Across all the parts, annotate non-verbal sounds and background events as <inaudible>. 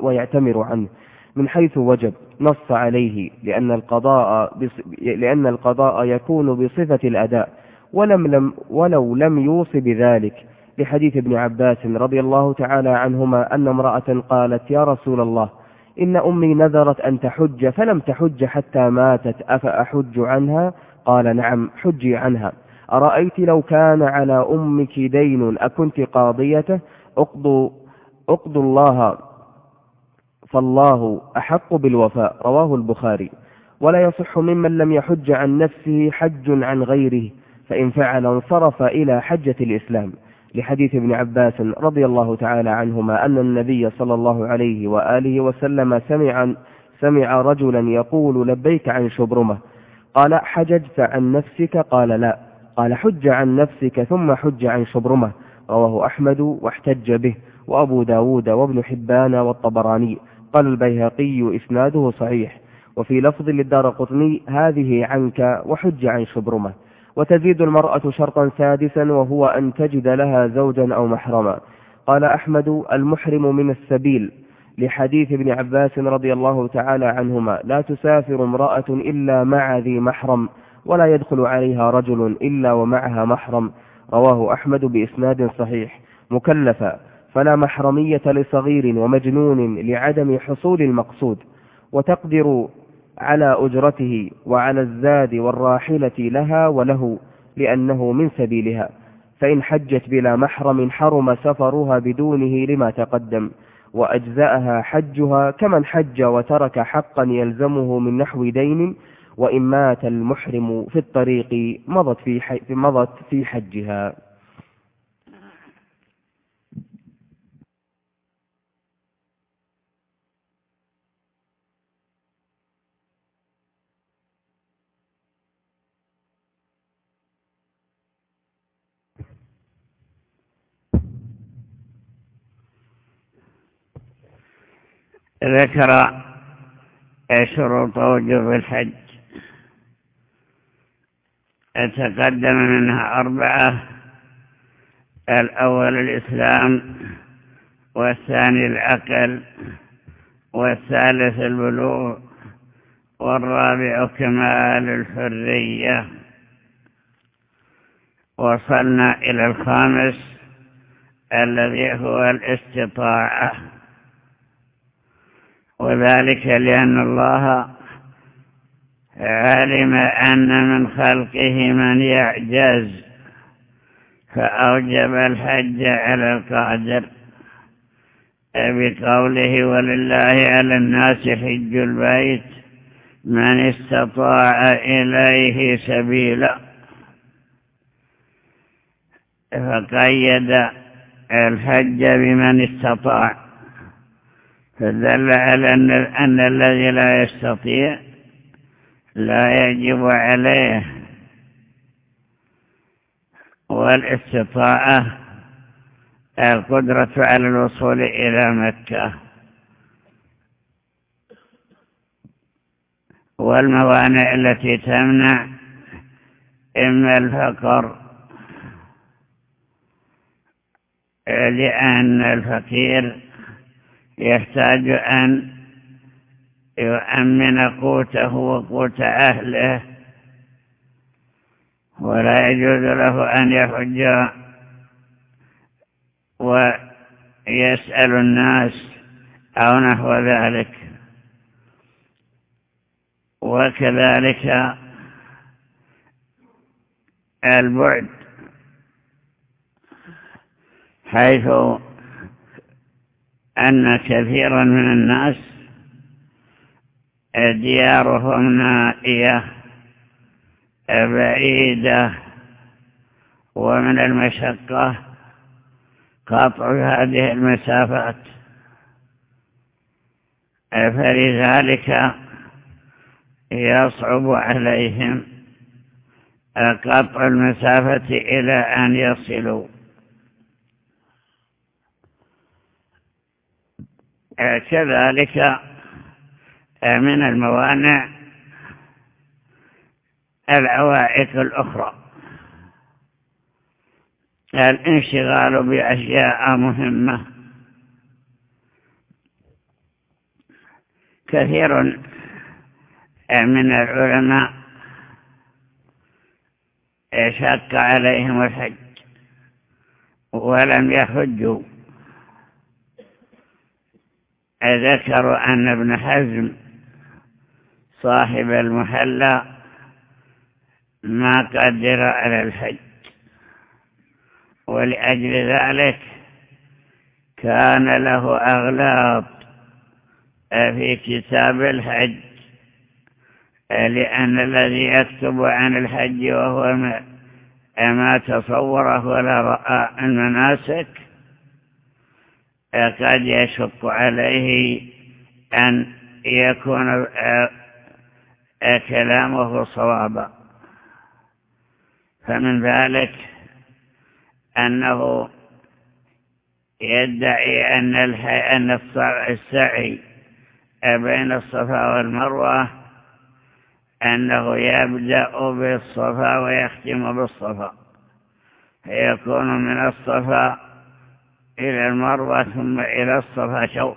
ويعتمر عنه. من حيث وجب نص عليه لأن القضاء لأن القضاء يكون بصفة الأداء. ولم لم ولو لم يوص بذلك لحديث ابن عباس رضي الله تعالى عنهما أن امرأة قالت يا رسول الله إن أمي نذرت أن تحج فلم تحج حتى ماتت أفأحج عنها؟ قال نعم حجي عنها. أرأيت لو كان على أمك دين أكنت قاضيته؟ أقضوا, أقضوا الله فالله أحق بالوفاء رواه البخاري. ولا يصح ممن لم يحج عن نفسه حج عن غيره فإن فعل انصرف إلى حجة الإسلام. لحديث ابن عباس رضي الله تعالى عنهما أن النبي صلى الله عليه وآله وسلم سمع, سمع رجلا يقول لبيك عن شبرمة. قال حججت عن نفسك؟ قال لا. قال حج عن نفسك ثم حج عن شبرمة. رواه أحمد واحتج به وأبو داود وابن حبان والطبراني. قال البيهقي إسناده صحيح. وفي لفظ للدار قطني هذه عنك وحج عن شبرمة. وتزيد المرأة شرطا سادسا وهو أن تجد لها زوجا أو محرما. قال أحمد المحرم من السبيل. لحديث ابن عباس رضي الله تعالى عنهما لا تسافر امرأة إلا مع ذي محرم ولا يدخل عليها رجل إلا ومعها محرم. رواه أحمد بإسناد صحيح. مكلفا. فلا محرمية لصغير ومجنون لعدم حصول المقصود وتقدر على أجرته وعلى الزاد والراحلة لها وله لأنه من سبيلها. فإن حجت بلا محرم حرم سفرها بدونه لما تقدم وأجزأها حجها كمن حج وترك حقا يلزمه من نحو دين وإن مات المحرم في الطريق مضت في, مضت في حجها. ذكر شروط وجوب الحج. تقدم منها أربعة. الأول الإسلام والثاني العقل والثالث البلوغ والرابع كمال الحرية. وصلنا إلى الخامس الذي هو الاستطاعة. وذلك لأن الله علم أن من خلقه من يعجز فأوجب الحج على القادر. بقوله ولله على الناس حج البيت من استطاع إليه سبيلا فقيد الحج بمن استطاع. فدل على أن, أن الذي لا يستطيع لا يجب عليه والاستطاعة القدرة على الوصول إلى مكة. والموانع التي تمنع إما الفقر لأن الفقير يحتاج أن يؤمن قوته وقوت أهله ولا يجوز له أن يحج ويسأل الناس أو نحو ذلك. وكذلك البعد حيث أن كثيرا من الناس ديارهم نائية بعيدة ومن المشقة قطع هذه المسافات. فلذلك يصعب عليهم قطع المسافة إلى أن يصلوا. كذلك من الموانع العوائق الأخرى. الانشغال بأشياء مهمة. كثير من العلماء شك عليهم الحج ولم يحجوا. ذكروا أن ابن حزم صاحب المحلى ما قدر على الحج ولأجل ذلك كان له أغلاط في كتاب الحج لأن الذي يكتب عن الحج وهو ما تصوره ولا رأى المناسك قد يشق عليه أن يكون كلامه صوابا. فمن ذلك أنه يدعي أن أن السعي بين الصفا والمروة أنه يبدأ بالصفا ويختم بالصفا فيكون من الصفا إلى المروة ثم إلى الصفا شوط.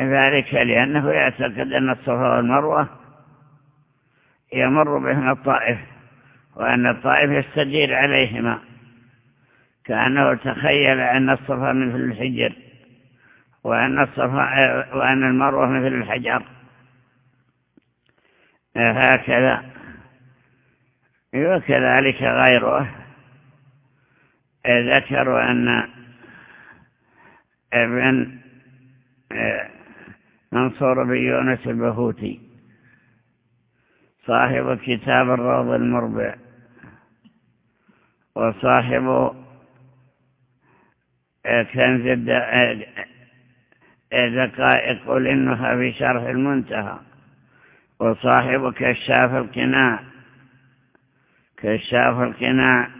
ذلك لأنه يعتقد أن الصفا والمروة يمر بهما الطائف وأن الطائف يستدير عليهما. كأنه تخيل أن الصفا مثل الحجر وأن, الصفا وأن المروة مثل الحجر. هكذا. وكذلك غيره. ذكروا أن أبن منصور بن يونس البهوتي صاحب كتاب الروض المربع وصاحب كنز دقائق لنها في شرح المنتهى وصاحب كشاف القناع كشاف القناع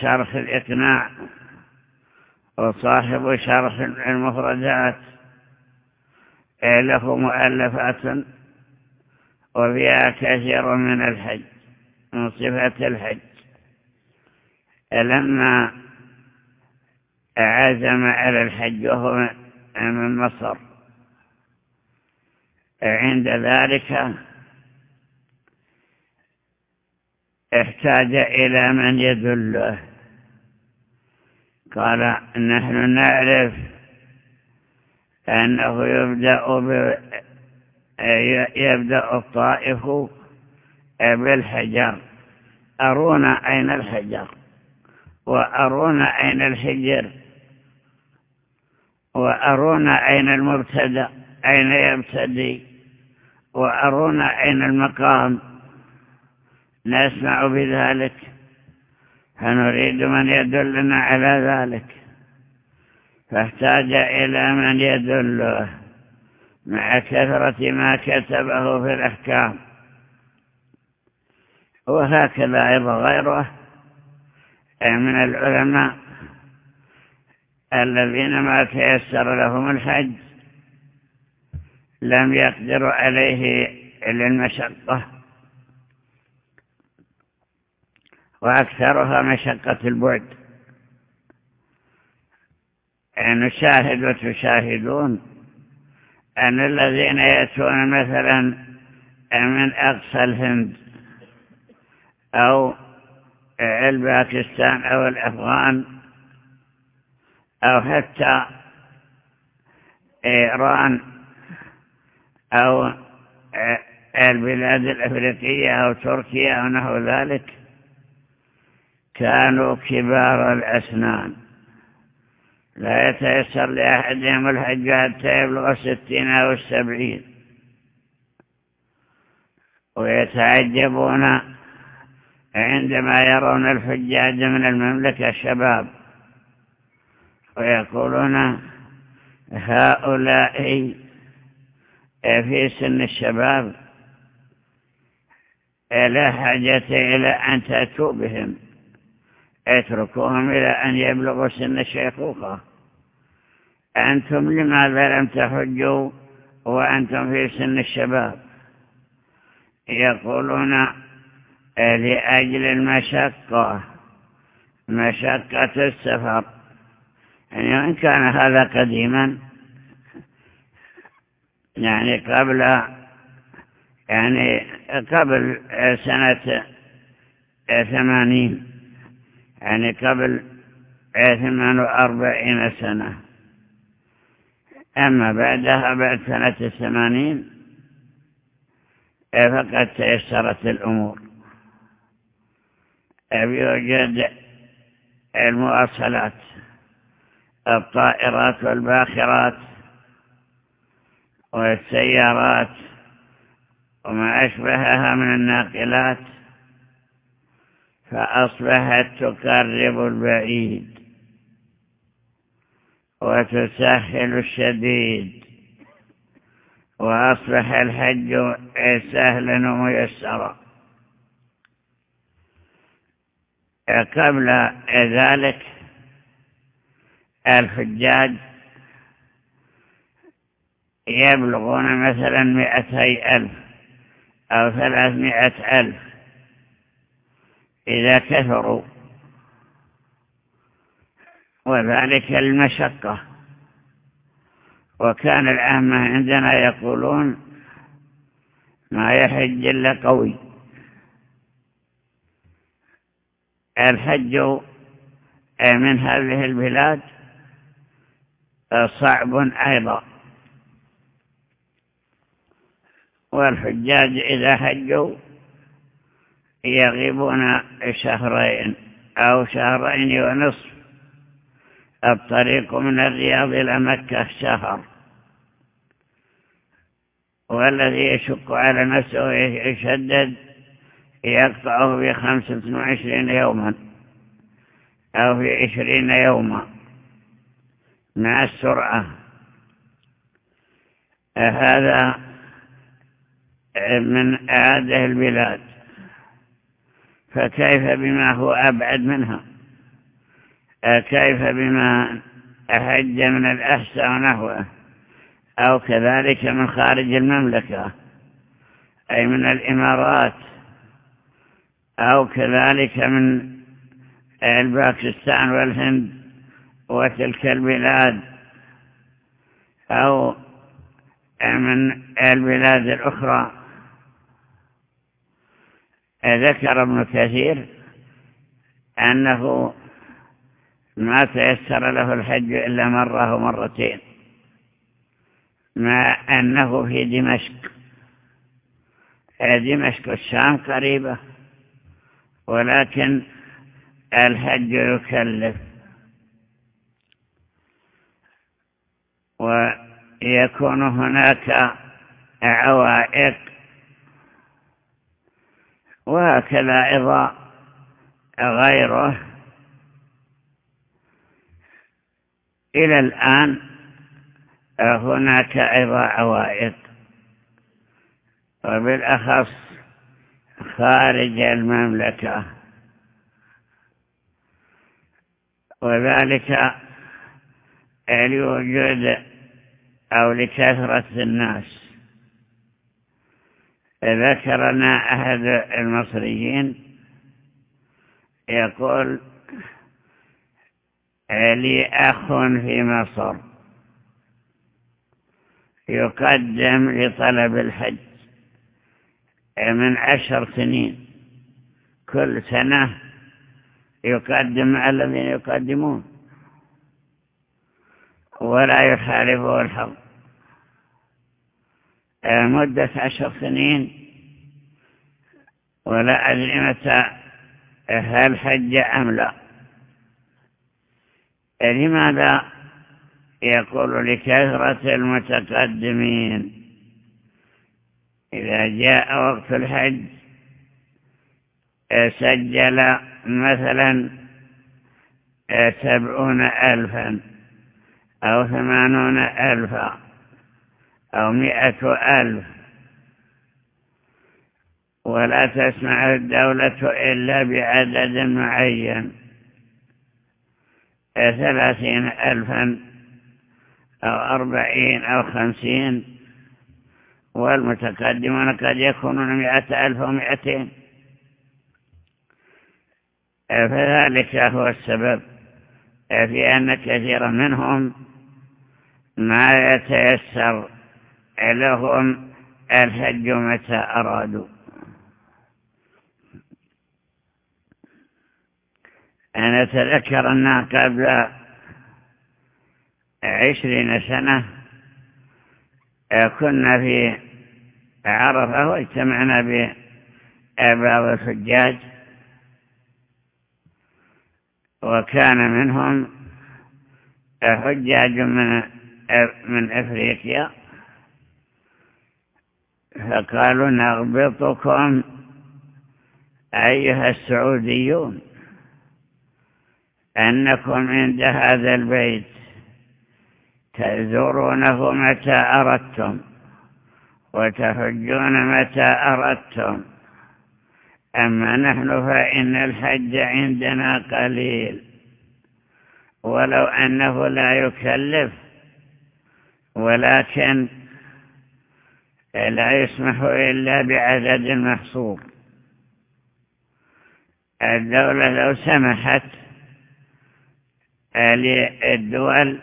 شرح الإقناع وصاحب شرح المفردات. له مؤلفات وفيها كثير من الحج من صفة الحج. لما عزم على الحج وهو من مصر. عند ذلك احتاج إلى من يدله. قال نحن نعرف أنه يبدأ ب... يبدأ الطائف بالحجر. أرونا أين الحجر؟ وأرونا أين الحجر؟ وأرونا أين المبتدأ أين يبتدي؟ وأرونا أين المقام؟ نسمع بذلك. فنريد من يدلنا على ذلك. فاحتاج إلى من يدله مع كثرة ما كتبه في الأحكام. وهكذا أيضا غيره من العلماء الذين ما تيسر لهم الحج لم يقدروا عليه للمشقة. وأكثرها مشقة البعد. نشاهد وتشاهدون أن الذين يأتون مثلا من أقصى الهند أو الباكستان أو الأفغان أو حتى إيران أو البلاد الأفريقية أو تركيا أو نحو ذلك كانوا كبار الأسنان. لا يتيسر لأحدهم الحج حتى يبلغ الستين أو السبعين ويتعجبون عندما يرون الحجاج من المملكة الشباب ويقولون هؤلاء في سن الشباب لا حاجة إلى أن تأتوا بهم. أتركوهم إلى أن يبلغوا سن الشيخوخة أنتم لماذا لم تحجوا وأنتم في سن الشباب. يقولون لأجل المشقة مشقة السفر. يعني إن كان هذا قديما يعني قبل يعني قبل سنة ثمانين. يعني قبل ثمان وأربعين سنة. أما بعدها بعد سنة الثمانين فقد تيسرت الأمور. يوجد المواصلات الطائرات والباخرات والسيارات وما أشبهها من الناقلات. فأصبحت تقرب البعيد وتسهل الشديد وأصبح الحج سهلا وميسرا. قبل ذلك الحجاج يبلغون مثلا مئتي ألف أو ثلاثمائة ألف إذا كثروا. وذلك المشقة. وكان العامة عندنا يقولون ما يحج إلا قوي. الحج من هذه البلاد صعب أيضا. والحجاج إذا حجوا يغيبون شهرين أو شهرين ونصف. الطريق من الرياض إلى مكة شهر. والذي يشق على نفسه يشدد يقطعه في خمسة وعشرين يوما أو في عشرين يوما. مع السرعة. هذا من هذه البلاد. فكيف بما هو أبعد منها؟ كيف بما أحج من الأحسى ونحوه أو كذلك من خارج المملكة أي من الإمارات أو كذلك من الباكستان والهند وتلك البلاد أو من البلاد الأخرى. ذكر ابن كثير أنه ما تيسر له الحج إلا مرة ومرتين مع أنه في دمشق. دمشق الشام قريبة ولكن الحج يكلف. ويكون هناك عوائق وهكذا أيضا غيره. إلى الآن هناك أيضا عوائق وبالأخص خارج المملكة. وذلك لوجود أو لكثرة الناس. ذكرنا أحد المصريين يقول لي أخ في مصر يقدم لطلب الحج من عشر سنين. كل سنة يقدم الذين يقدمون ولا يخالفه الحظ مدة عشر سنين. ولا أدري متى هل حج أم لا. لماذا؟ يقول لكثرة المتقدمين إذا جاء وقت الحج سجل مثلا سبعون ألفا أو ثمانون ألفا. أو مئة ألف. ولا تسمع الدولة إلا بعدد معين. ثلاثين ألفا أو أربعين أو خمسين. والمتقدمون قد يكونون مئة ألف ومئتين فذلك هو السبب في أن كثيرا منهم ما يتيسر. لهم الحج متى أرادوا. أنا أتذكر أنها قبل عشرين سنة كنا في عرفة واجتمعنا ببعض الحجاج. وكان منهم حجاج من من أفريقيا. فقالوا نغبطكم أيها السعوديون أنكم عند هذا البيت تزورونه متى أردتم وتحجون متى أردتم أما نحن فإن الحج عندنا قليل ولو أنه لا يكلف ولكن لا يسمح إلا بعدد محصور الدولة لو سمحت للدول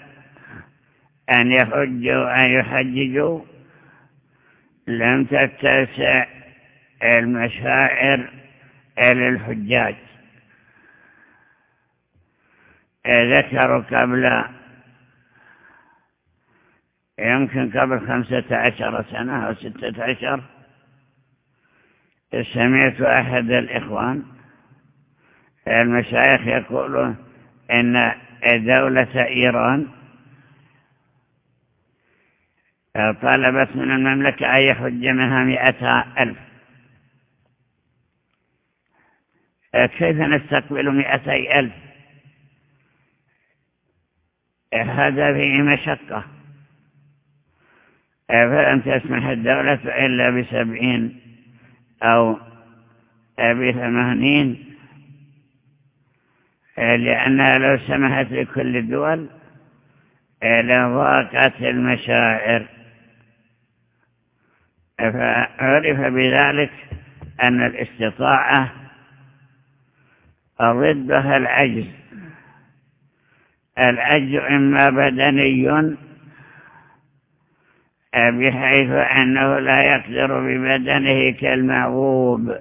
أن يحجوا أن يحججوا لم تتسع المشاعر للحجاج ذكروا قبل يمكن قبل خمسة عشر سنة أو ستة عشر سمعت أحد الإخوان المشايخ يقولون إن دولة إيران طلبت من المملكة أن يحج منها مئة ألف. كيف نستقبل مئتي ألف؟ هذا فيه مشقة. فلم تسمح الدولة إلا بسبعين أو بثمانين لأنها لو سمحت لكل الدول لضاقت المشاعر. فعرف بذلك أن الاستطاعة ضدها العجز. العجز إما بدني بحيث أنه لا يقدر ببدنه كالمعوب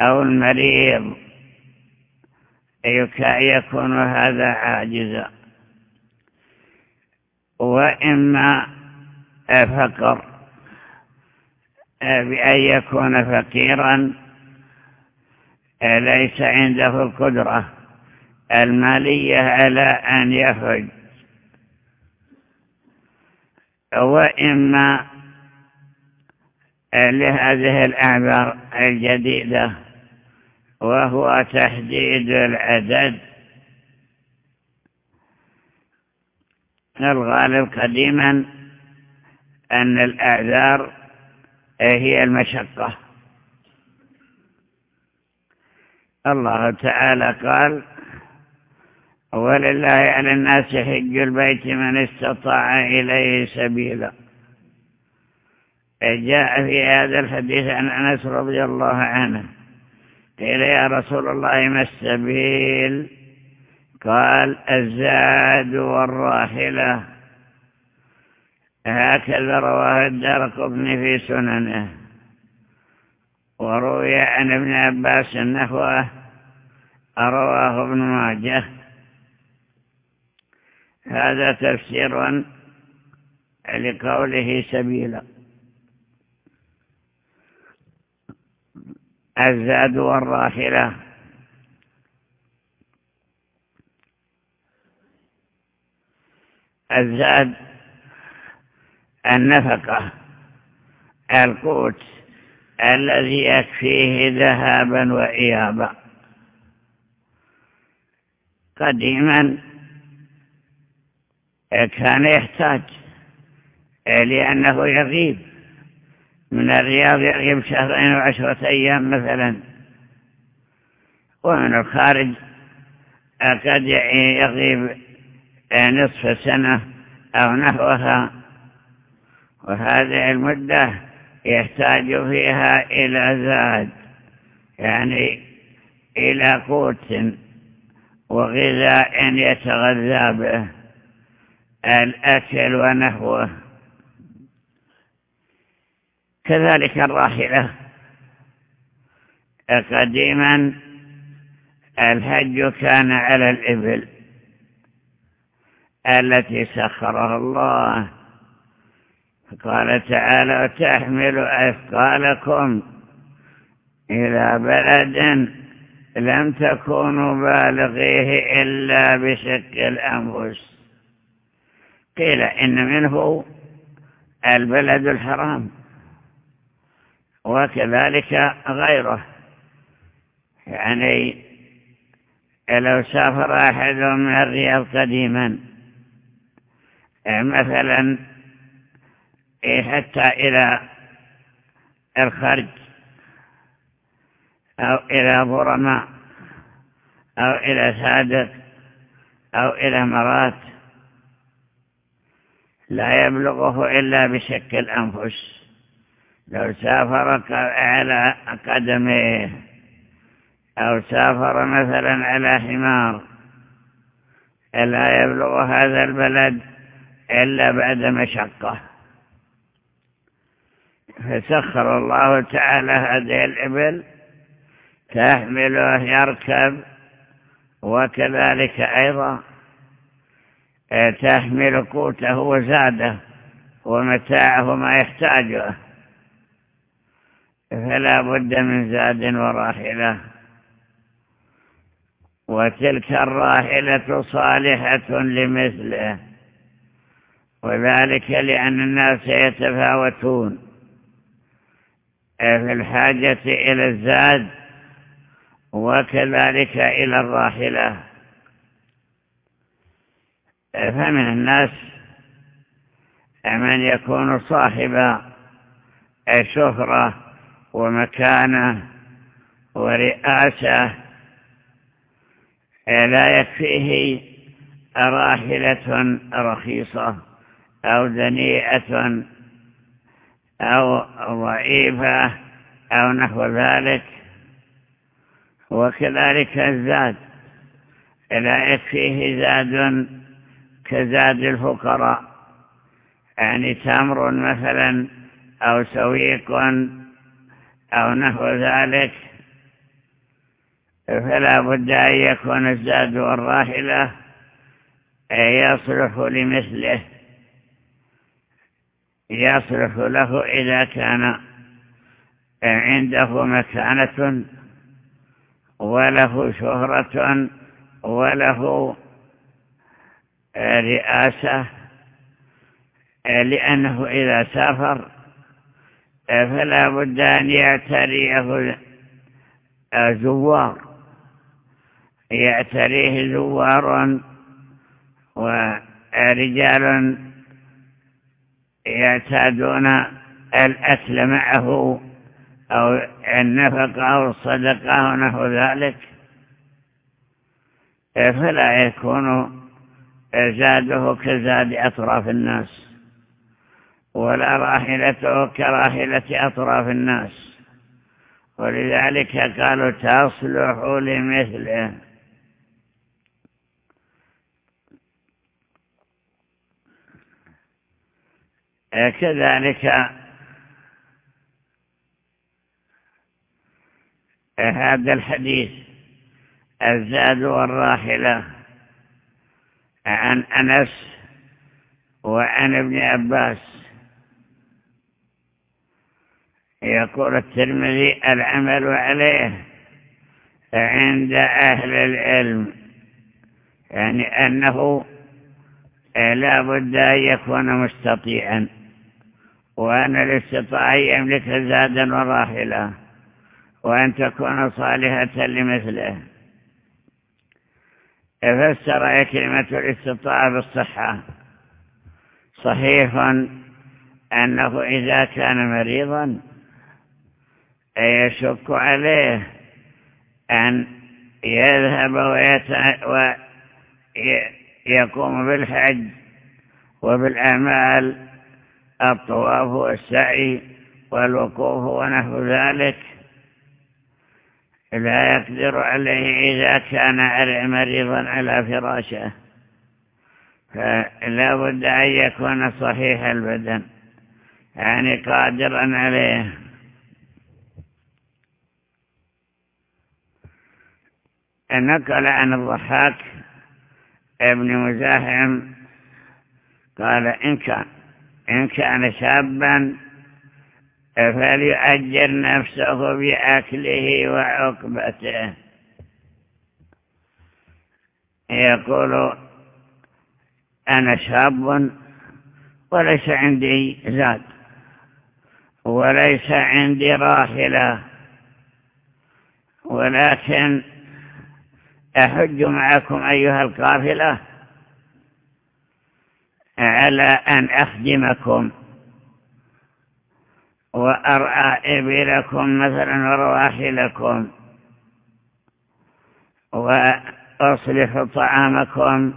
أو المريض. يكون هذا عاجزا. وإما فقر بأن يكون فقيرا ليس عنده القدرة المالية على أن يحج وإما لهذه الأعذار الجديدة وهو تحديد العدد. الغالب قديما أن الأعذار هي المشقة. الله تعالى قال ولله على الناس حج البيت من استطاع إليه سبيلا. جاء في هذا الحديث عن أنس رضي الله عنه قيل يا رسول الله ما السبيل؟ قال الزاد والراحلة. هكذا رواه الدار قبني في سننه. وروي عن ابن عباس نحوه رواه ابن ماجه. هذا تفسير لقوله سبيلا. الزاد والراحلة. الزاد النفقة. القوت الذي يكفيه ذهابا وإيابا. قديما كان يحتاج لأنه يغيب من الرياض يغيب شهرين وعشرة أيام مثلا. ومن الخارج قد يغيب نصف سنة أو نحوها. وهذه المدة يحتاج فيها إلى زاد يعني إلى قوت وغذاء يتغذى به. الأكل ونحوه كذلك الراحلة. قديما الحج كان على الإبل التي سخرها الله. قال تعالى تحمل أثقالكم إلى بلد لم تكونوا بالغيه إلا بشك الأنفس. قيل إن منه البلد الحرام وكذلك غيره. يعني لو سافر أحد من الرياض قديما مثلا حتى إلى الخرج أو إلى برماء أو إلى سادق أو إلى مرات لا يبلغه إلا بشك الأنفس. لو سافر على قدميه أو سافر مثلا على حمار لا يبلغ هذا البلد إلا بعد مشقة فسخر الله تعالى هذه الإبل تحمله يركب وكذلك أيضا تحمل قوته وزاده ومتاعه ما يحتاجه. فلا بد من زاد وراحلة. وتلك الراحلة صالحة لمثله. وذلك لأن الناس يتفاوتون. في الحاجة إلى الزاد وكذلك إلى الراحلة. فمن الناس من يكون صاحب شهرة ومكانة ورئاسة لا يكفيه راحلة رخيصة أو دنيئة أو ضعيفة أو نحو ذلك. وكذلك الزاد لا يكفيه زاد كزاد الفقراء. يعني تمر مثلا أو سويق أو نحو ذلك. فلا بد أن يكون الزاد والراحلة يصلح لمثله يصلح له إذا كان عنده مكانة وله شهرة وله رئاسة لأنه إذا سافر فلا بد أن يعتريه زوار يعتريه زوار ورجال يعتادون الأكل معه أو النفقة أو الصدقة ونحو ذلك. فلا يكون زاده كزاد أطراف الناس ولا راحلته كراحلة أطراف الناس. ولذلك قالوا تصلح لمثله. كذلك هذا الحديث الزاد والراحلة. عن أنس وعن ابن عباس. يقول الترمذي العمل عليه عند أهل العلم يعني أنه لا بد أن يكون مستطيعا وأن الاستطاع يملك زادا وراحلة وأن تكون صالحة لمثله. فسر كلمة الاستطاعة بالصحة. صحيح أنه إذا كان مريضا يشك عليه أن يذهب ويقوم بالحج وبالأعمال الطواف والسعي والوقوف ونحو ذلك. لا يقدر عليه إذا كان مريضا على فراشه. فلا بد أن يكون صحيح البدن. يعني قادرا عليه. نقل عن الضحاك ابن مزاحم قال إن كان إن كان شابا فليؤجر نفسه بأكله وعقبته. يقول أنا شاب وليس عندي زاد وليس عندي راحلة ولكن أحج معكم أيها القافلة على أن أخدمكم. وأرعى إبلكم مثلا ورواحلكم. وأصلح طعامكم.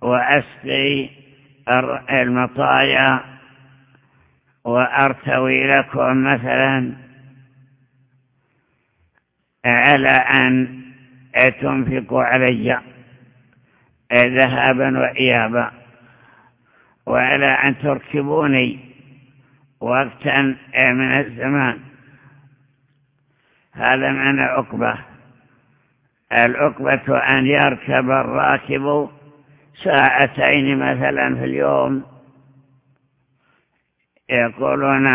وأسقي المطايا. وأرتوي لكم مثلا. على أن تنفقوا علي. ذهابا وإيابا. وعلى أن تركبوني. وقتا من الزمان. هذا معنى عقبة. العقبة أن يركب الراكب ساعتين مثلا في اليوم. يقولون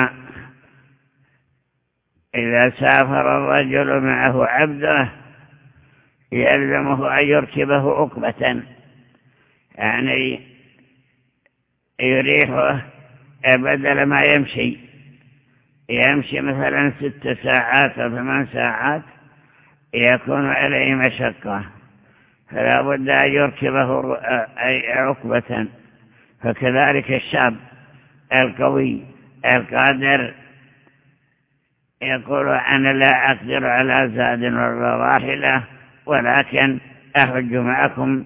إذا سافر الرجل معه عبده يلزمه أن يركبه عقبة. يعني يريحه بدل ما يمشي. يمشي مثلا ست ساعات أو ثمان ساعات يكون عليه مشقة. فلا بد أن يركبه عقبة. فكذلك الشاب القوي القادر يقول أنا لا أقدر على زاد ولا راحلة ولكن أحج معكم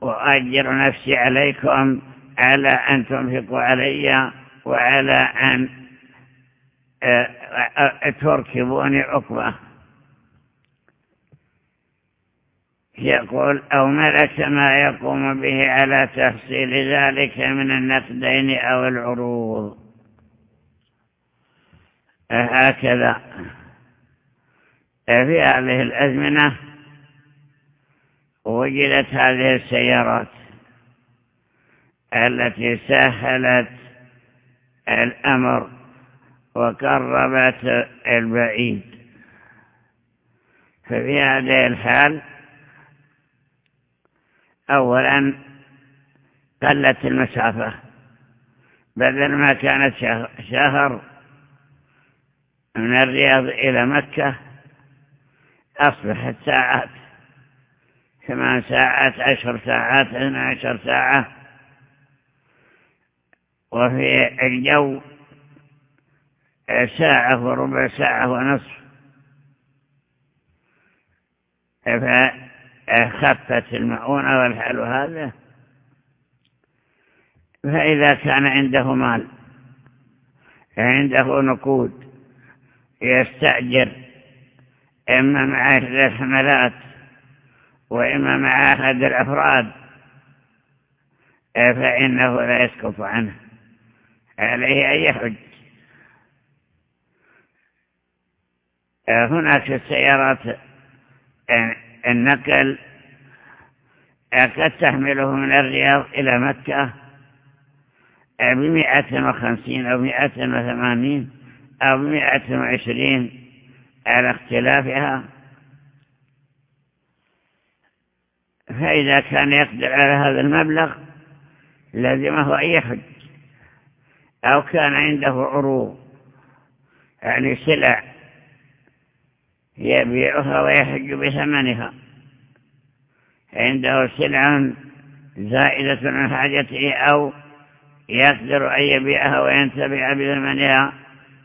وأجر نفسي عليكم على أن تنفقوا علي. وعلى أن آه، آه، تركبوني عقبة. يقول أو ملك ما يقوم به على تفصيل ذلك من النقدين أو العروض. هكذا في هذه الأزمنة وجدت هذه السيارات التي سهلت الأمر وقربت البعيد. ففي هذه الحال أولا قلت المسافة بدل ما كانت شهر من الرياض إلى مكة أصبحت ساعات ثمان ساعات عشر ساعات اثنى عشر ساعة. وفي الجو ساعة وربع ساعة ونصف. فخفت المعونة والحال هذا. فإذا كان عنده مال عنده نقود يستأجر إما مع الحملات وإما مع أحد الأفراد فإنه لا يسقط عنه. عليه أن يحج هناك السيارات النقل قد تحمله من الرياض إلى مكة بمئة وخمسين أو مئة وثمانين أو مئة وعشرين على اختلافها. فإذا كان يقدر على هذا المبلغ لازمه أن يحج. أو كان عنده عروض يعني سلع يبيعها ويحج بثمنها. عنده سلع زائدة عن حاجته أو يقدر أن يبيعها وينتبع بثمنها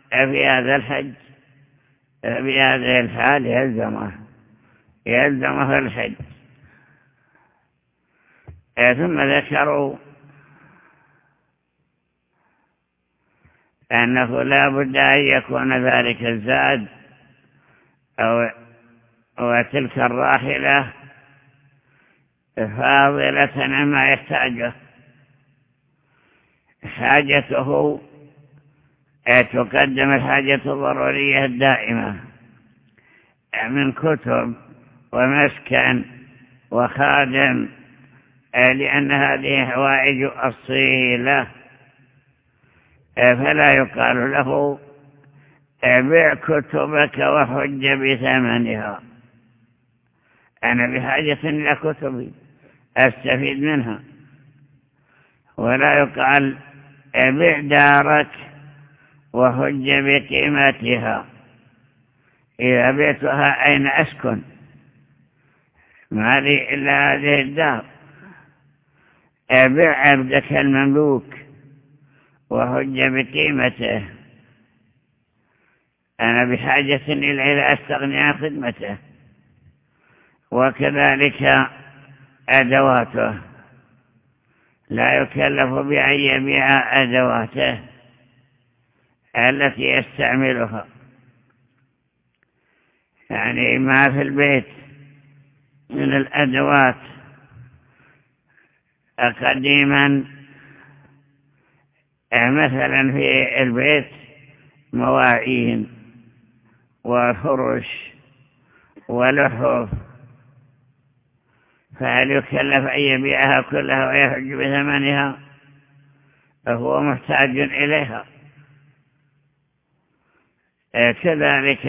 في هذا الحج في هذه الحال يلزمه يلزمه الحج. ثم ذكروا أنه لا بد أن يكون ذلك الزاد أو وتلك الراحلة فاضلة عما يحتاجه. حاجته تقدم الحاجة الضرورية الدائمة من كتب ومسكن وخادم لأن هذه حوائج أصيلة. فلا يقال له بيع كتبك وحج بثمنها. أنا بحاجة إلى كتبي أستفيد منها. ولا يقال بيع دارك وحج بقيمتها. إذا بيتها أين أسكن؟ ما لي إلا هذه الدار. أبيع عبدك المملوك. وحج بقيمته أنا بحاجة إلى أستغني عن خدمته. وكذلك أدواته. لا يكلف بأن يبيع أدواته التي يستعملها. يعني ما في البيت من الأدوات قديما مثلا في البيت مواعين وفرش ولحوف فهل يكلف أن يبيعها كلها ويحج بثمنها؟ فهو محتاج إليها. كذلك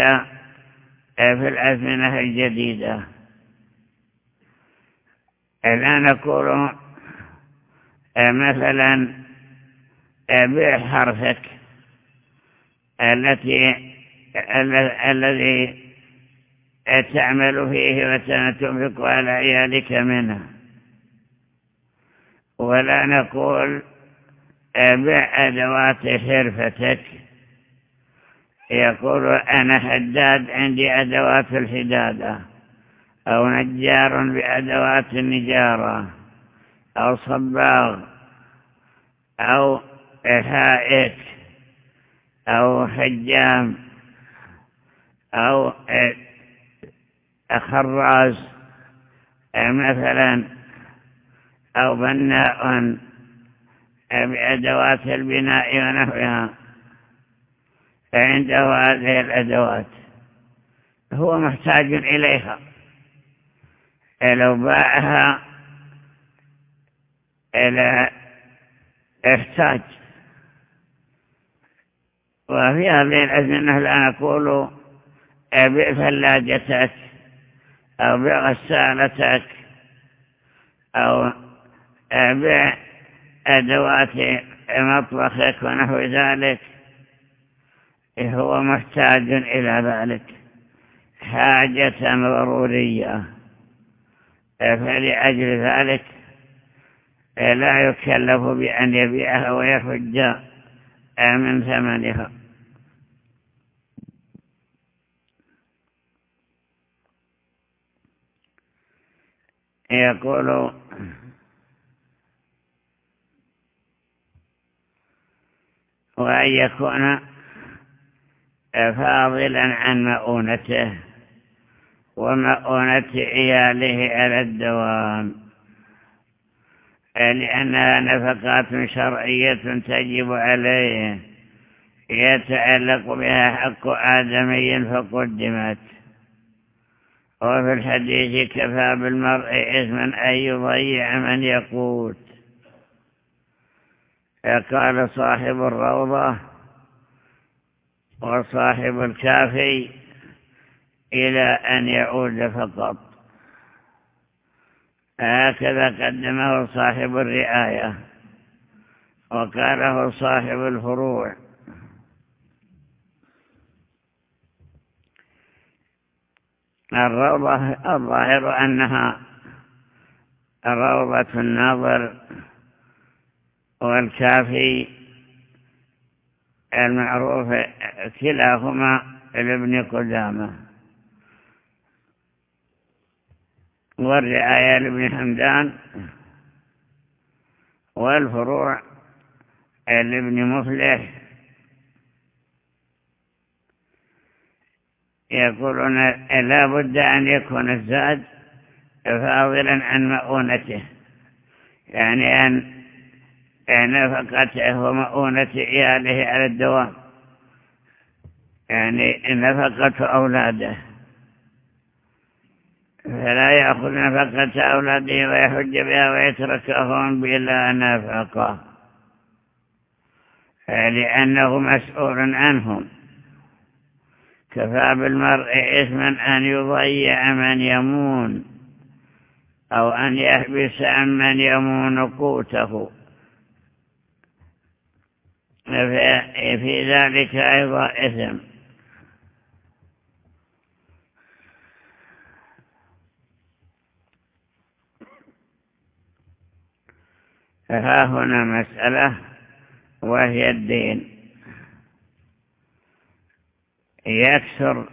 في الأزمنة الجديدة. لا نقول مثلا بيع حرفك التي الذي تعمل فيه وتنفق على عيالك منه ولا نقول بيع أدوات حرفتك. يقول أنا حداد عندي أدوات الحدادة أو نجار بأدوات النجارة أو صباغ أو حائك أو حجام أو خراز مثلا أو بناء بأدوات البناء ونحوها. فعنده هذه الأدوات هو محتاج إليها. لو باعها إلى احتاج وفي هذه الأزمنة لا نقول بئ ثلاجتك أو بئ غسالتك أو بئ أدوات مطبخك ونحو ذلك هو محتاج إلى ذلك. حاجة ضرورية فلأجل ذلك لا يكلف بأن يبيعها ويحج من ثمنها. يقول وأن يكون فاضلا عن مؤونته ومؤونة عياله على الدوام لأنها نفقات شرعية تجب عليه يتعلق بها حق آدمي فقدمت. وفي الحديث كفى بالمرء إثما أن يضيع من يقوت قال صاحب الروضة وصاحب الكافي إلى أن يعود فقط. هكذا قدمه صاحب الرعاية وقاله صاحب الفروع. الروضة الظاهر أنها روضة النظر والكافي المعروف كلاهما لابن قدامة. والرعاية لابن حمدان والفروع لابن مفلح يقولون لا بد أن يكون الزاد فاضلا عن مؤونته يعني أن نفقته ومؤونة عياله على الدوام يعني نفقة أولاده. فلا يأخذ نفقة أولاده ويحج بها ويتركهم بلا نفقة لأنه مسؤول عنهم. كفى بالمرء إثما أن يضيع من يمون أو أن يحبس عن من يمون قوته. في ذلك أيضا إثم. ها هنا مسألة وهي الدين. يكثر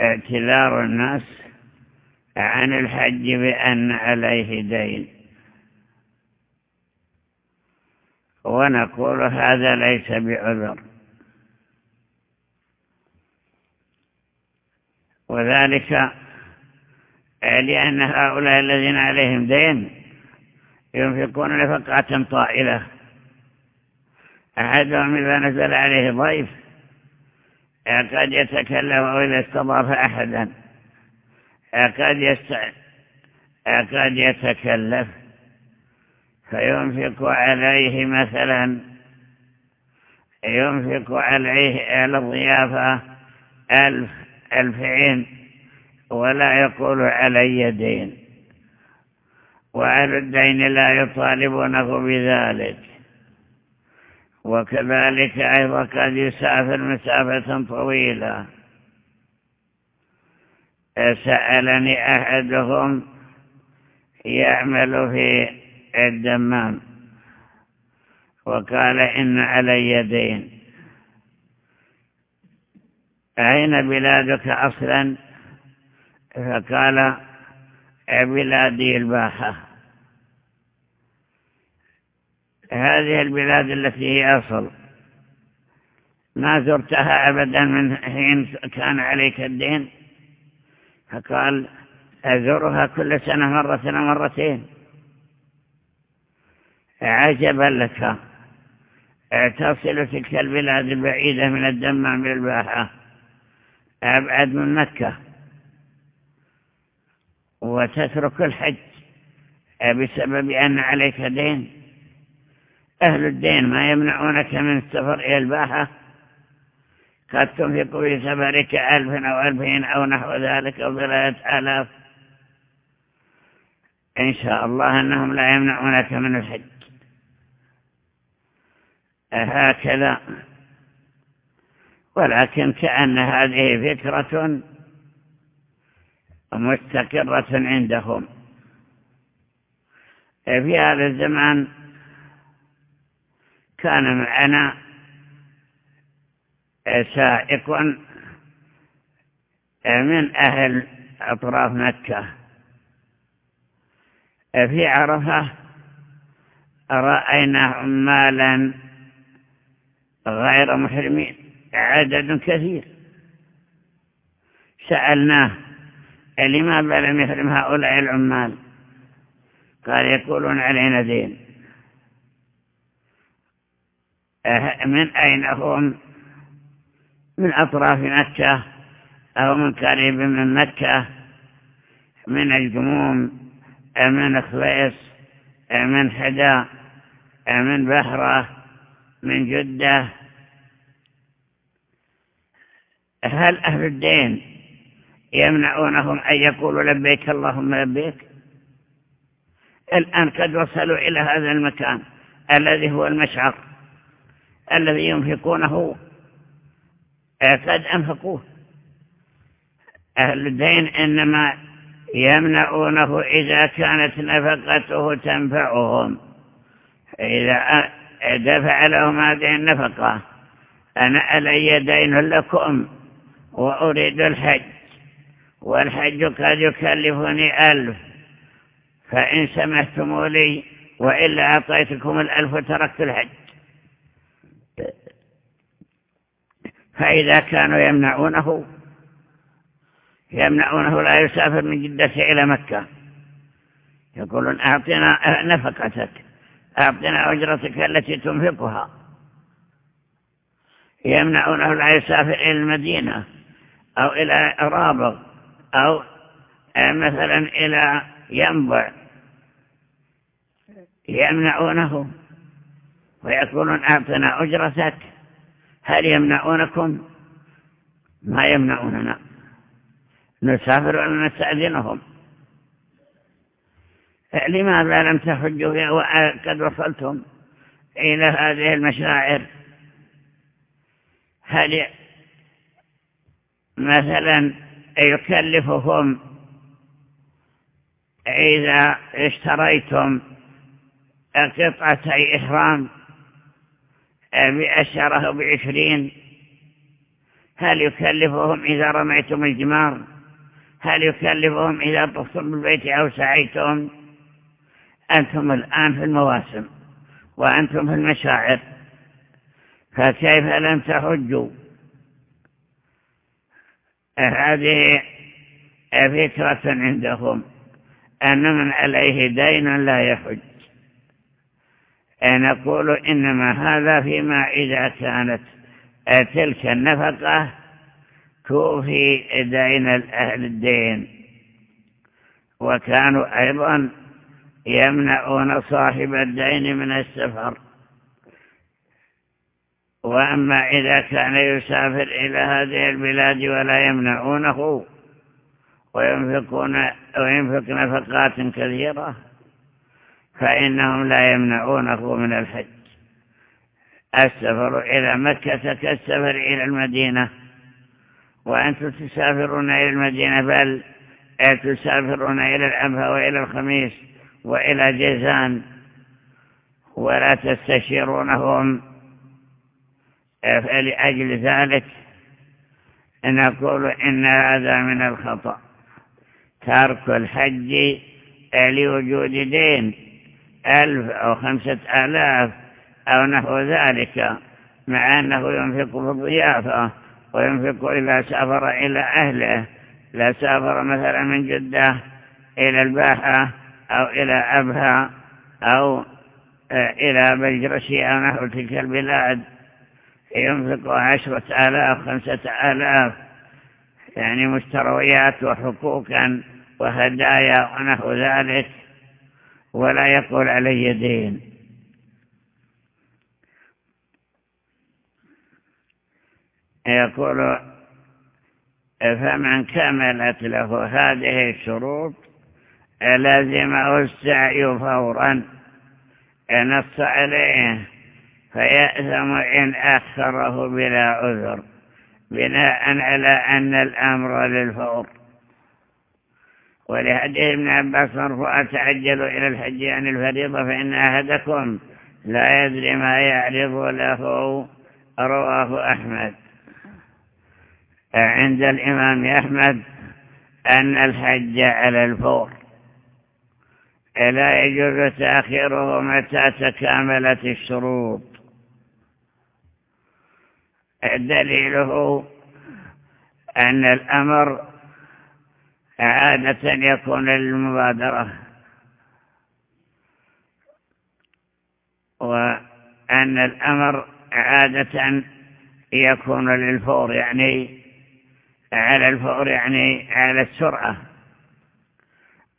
اعتذار الناس عن الحج بأن عليه دين. ونقول هذا ليس بعذر. وذلك لأن هؤلاء الذين عليهم دين ينفقون نفقات طائلة. أحدهم إذا نزل عليه ضيف قد يتكلم إذا استضاف أحدا. قد, يست... قد يتكلف فينفق عليه مثلا ينفق عليه على الضيافة ألف ألفين ولا يقول علي دين. وأهل الدين لا يطالبونه بذلك. وكذلك أيضا قد يسافر مسافة طويلة. سألني أحدهم يعمل في الدمام. وقال إن علي دين. أين بلادك أصلا؟ فقال بلادي الباحة. هذه البلاد التي هي أصل. ما زرتها أبدا من حين كان عليك الدين. فقال أزورها كل سنة مرة مرتين. عجبا لك. تصل تلك البلاد البعيدة من الدمام بالباحة. أبعد من مكة. وتترك الحج بسبب أن عليك دين. أهل الدين ما يمنعونك من السفر إلى الباحة. قد تنفق في سفرك ألف أو ألفين أو نحو ذلك أو ثلاثة آلاف. إن شاء الله أنهم لا يمنعونك من الحج. هكذا ولكن كأن هذه فكرة مستقرة عندهم. في هذا الزمان كان معنا سائق من أهل أطراف مكة. في عرفة رأينا عمالا غير محرمين عدد كثير. سألناه لماذا لم يحرم هؤلاء العمال؟ قال يقولون علينا دين من أين هم من أطراف مكة. أو من قريب من مكة. من الجموم. من خليص. من حدا. من بحرة من جدة. هل أهل الدين يمنعونهم أن يقولوا لبيك اللهم لبيك؟ الآن قد وصلوا إلى هذا المكان الذي هو المشعر. الذي ينفقونه. قد أنفقوه. أهل الدين إنما يمنعونه إذا كانت نفقته تنفعهم. إذا دفع لهم هذه النفقة أنا علي دين لكم وأريد الحج والحج قد يكلفني ألف. فإن سمحتم لي وإلا أعطيتكم الألف وتركت الحج. فإذا كانوا يمنعونه يمنعونه لا يسافر من جدة إلى مكة. يقولون أعطنا نفقتك أعطنا أجرتك التي تنفقها. يمنعونه لا يسافر إلى المدينة أو إلى رابغ أو مثلا إلى ينبع. يمنعونه ويقولون أعطنا أجرتك هل يمنعونكم؟ ما يمنعوننا. نسافر ولا نستأذنهم؟ لماذا لم تحجوا وقد وصلتم إلى هذه المشاعر؟ هل مثلا يكلفهم إذا اشتريتم قطعتي إحرام؟ بعشرة بعشرين. هل يكلفهم إذا رميتم الجمار؟ هل يكلفهم إذا طفتم بالبيت أو سعيتم؟ أنتم الآن في المواسم وأنتم في المشاعر فكيف لم تحجوا؟ هذه فكرة عندهم أن من عليه دين لا يحج. نقول إنما هذا فيما إذا كانت تلك النفقة توفي دين الأهل الدين. وكانوا أيضا يمنعون صاحب الدين من السفر. وأما إذا كان يسافر إلى هذه البلاد ولا يمنعونه وينفقون وينفق نفقات كثيرة فإنهم لا يمنعونه من الحج. السفر إلى مكة كالسفر إلى المدينة. وأنتم تسافرون إلى المدينة بل تسافرون إلى الأنفى وإلى الخميس وإلى جيزان. ولا تستشيرونهم فلأجل ذلك. نقول إن هذا من الخطأ. ترك الحج لوجود دين. ألف أو خمسة آلاف أو نحو ذلك مع أنه ينفق في الضيافة وينفق إذا سافر إلى أهله لا سافر مثلا من جدة إلى الباحة أو إلى أبها أو إلى بجرشي أو نحو تلك البلاد ينفق عشرة آلاف خمسة آلاف يعني مشترويات وحقوقا وهدايا ونحو ذلك. ولا يقول علي دين. يقول فمن كملت له هذه الشروط لازمه السعي فورا. نص عليه فيأثم إن أخره بلا عذر. بناء على أن الأمر للفور. ولحديث ابن عباس مرفوع تعجلوا إلى الحج عن الفريضة فإن أحدكم لا يدري ما يعرض له رواه أحمد. عند الإمام أحمد أن الحج على الفور. لا يجوز تأخيره متى تكاملت الشروط. دليله أن الأمر عادة يكون للمبادرة وأن الأمر عادة يكون للفور يعني على الفور يعني على السرعة.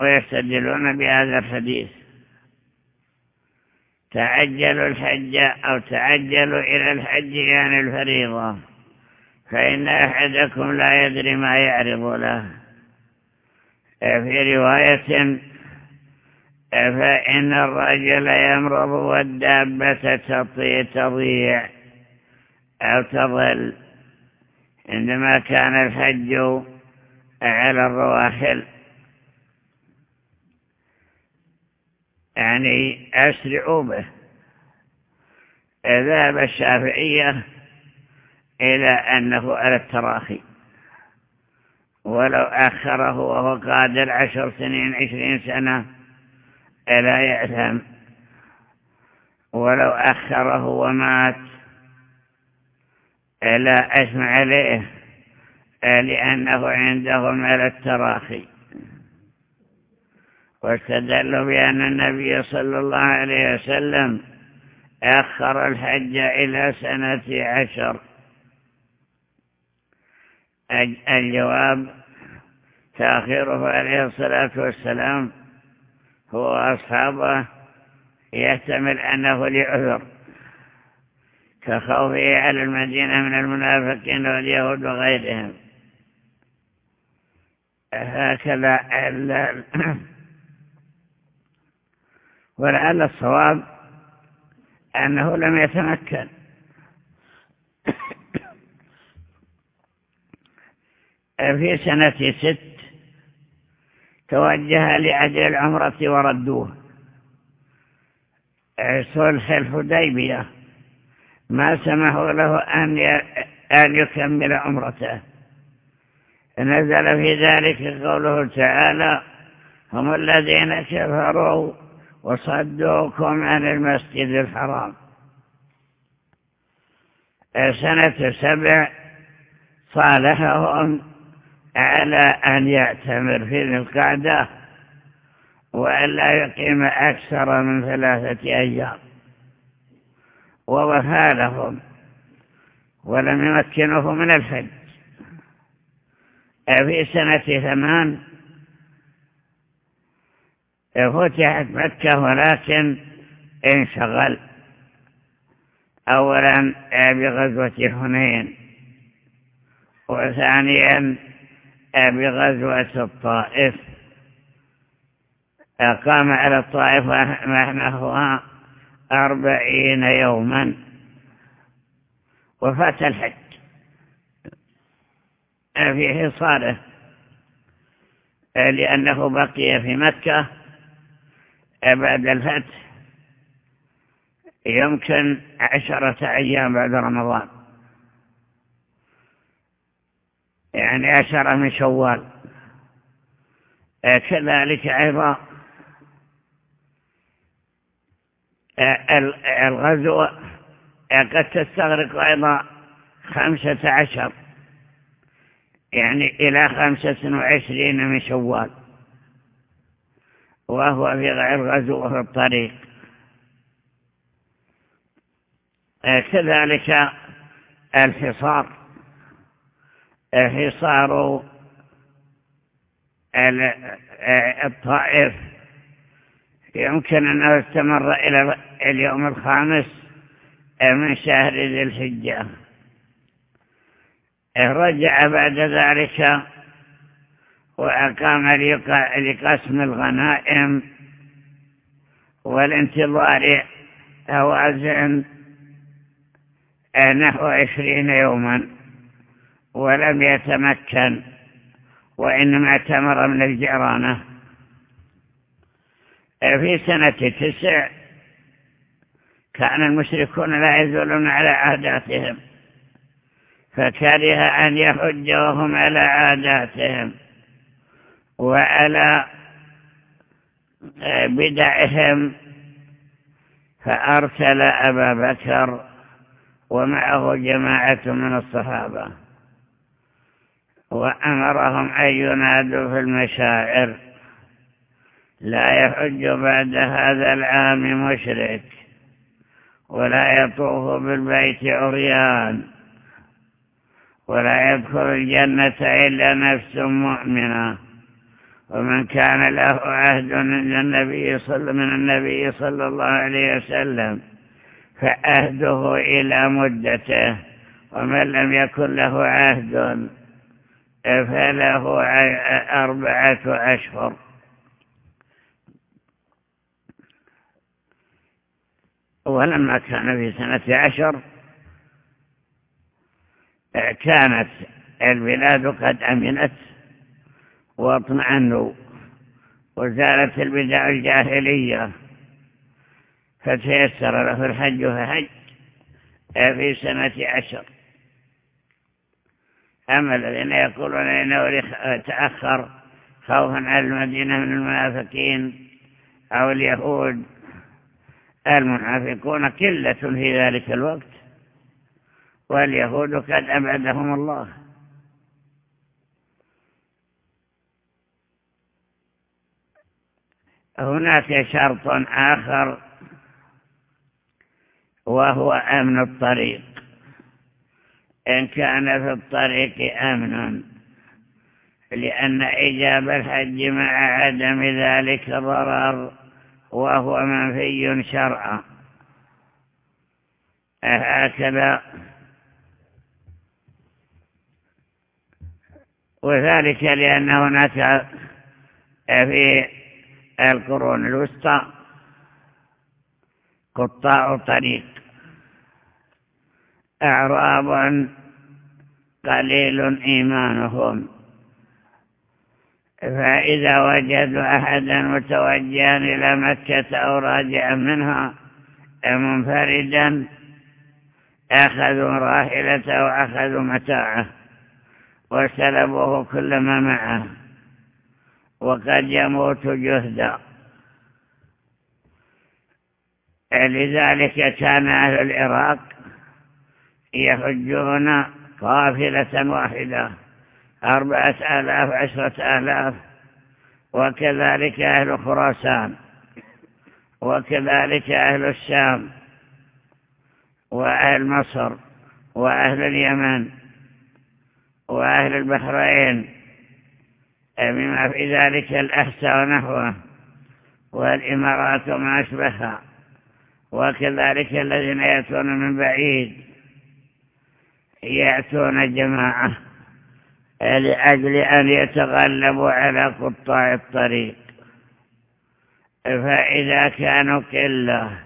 ويستدلون بهذا الحديث. تعجلوا الحج أو تعجلوا إلى الحج يعني الفريضة. فإن أحدكم لا يدري ما يعرض له. في رواية فإن الرجل يمرض والدابة تضيع أو تظل عندما كان الحج على الرواحل يعني أسرعوا به. ذهب الشافعية إلى أنه على التراخي. ولو أخره وهو قادر عشر سنين عشرين سنة لا يأثم. ولو أخره ومات لا أسمع عليه لأنه عندهم على التراخي. واستدلوا بأن النبي صلى الله عليه وسلم أخر الحج إلى سنة عشر. الجواب تأخيره عليه الصلاة والسلام هو أصحابه يحتمل أنه لعذر كخوفه على المدينة من المنافقين واليهود وغيرهم. هكذا <clears throat> ولعل الصواب أنه لم يتمكن. <clears throat> في سنة ست توجه لأجل العمرة وردوه. صلح الحديبية. ما سمحوا له أن أن يكمل عمرته. نزل في ذلك قوله تعالى هم الذين كفروا وصدوكم عن المسجد الحرام. سنة سبع صالحهم على أن يعتمر في ذي القعدة وألا يقيم أكثر من ثلاثة أيام. ووفى لهم ولم يمكنه من الحج في سنة ثمان فتحت مكة ولكن انشغل. أولا بغزوة حنين وثانيا بغزوة الطائف. قام على الطائف نحوها أربعين يوما. وفات الحج. في حصاره لأنه بقي في مكة. بعد الفتح. يمكن عشرة أيام بعد رمضان. يعني عشرة من شوال. كذلك أيضا الغزو قد تستغرق أيضا خمسة عشر يعني إلى خمسة وعشرين من شوال وهو في غير غزو في الطريق. كذلك الحصار. حصار الطائف. يمكن أنه أستمر إلى اليوم الخامس من شهر ذي الحجة. رجع بعد ذلك وأقام لقسم الغنائم والانتظار أوازن نحو عشرين يوما. ولم يتمكن وإنما اعتمر من الجيرانة. في سنة تسع كان المشركون لا يزولون على عاداتهم فكره أن يحج وهم على عاداتهم وعلى بدعهم. فأرسل أبا بكر ومعه جماعة من الصحابة. وأمرهم أن ينادوا في المشاعر. لا يحج بعد هذا العام مشرك ولا يطوف بالبيت عريان ولا يدخل الجنة إلا نفس مؤمنة. ومن كان له عهد من النبي صلى الله عليه وسلم فعهده إلى مدته ومن لم يكن له عهد فله أربعة أشهر. ولما كان في سنة عشر كانت البلاد قد أمنت واطمأنوا وزالت البدع الجاهلية. فتيسر له الحج فحج في سنة عشر. أما الذين يقولون إنه تأخر خوفا على المدينة من المنافقين أو اليهود المنافقون قلة في ذلك الوقت واليهود قد أبعدهم الله. هناك شرط آخر وهو أمن الطريق. إن كان في الطريق أمن لأن إجاب الحج مع عدم ذلك ضرر وهو منفي شرعا. هكذا. وذلك لأن هناك في القرون الوسطى قطاع طريق أعراب قليل إيمانهم. فإذا وجدوا أحدا متوجها إلى مكة أو راجعا منها منفردا أخذوا راحلته وأخذوا متاعه وسلبوه كل ما معه وقد يموت جهدا. لذلك كان أهل العراق يحجون قافلة واحدة أربعة آلاف عشرة آلاف وكذلك أهل خراسان وكذلك أهل الشام وأهل مصر وأهل اليمن وأهل البحرين بما في ذلك الأحسى ونحوه والإمارات وما أشبهها وكذلك الذين يأتون من بعيد. يأتون جماعة لأجل أن يتغلبوا على قطاع الطريق. فإذا كانوا كله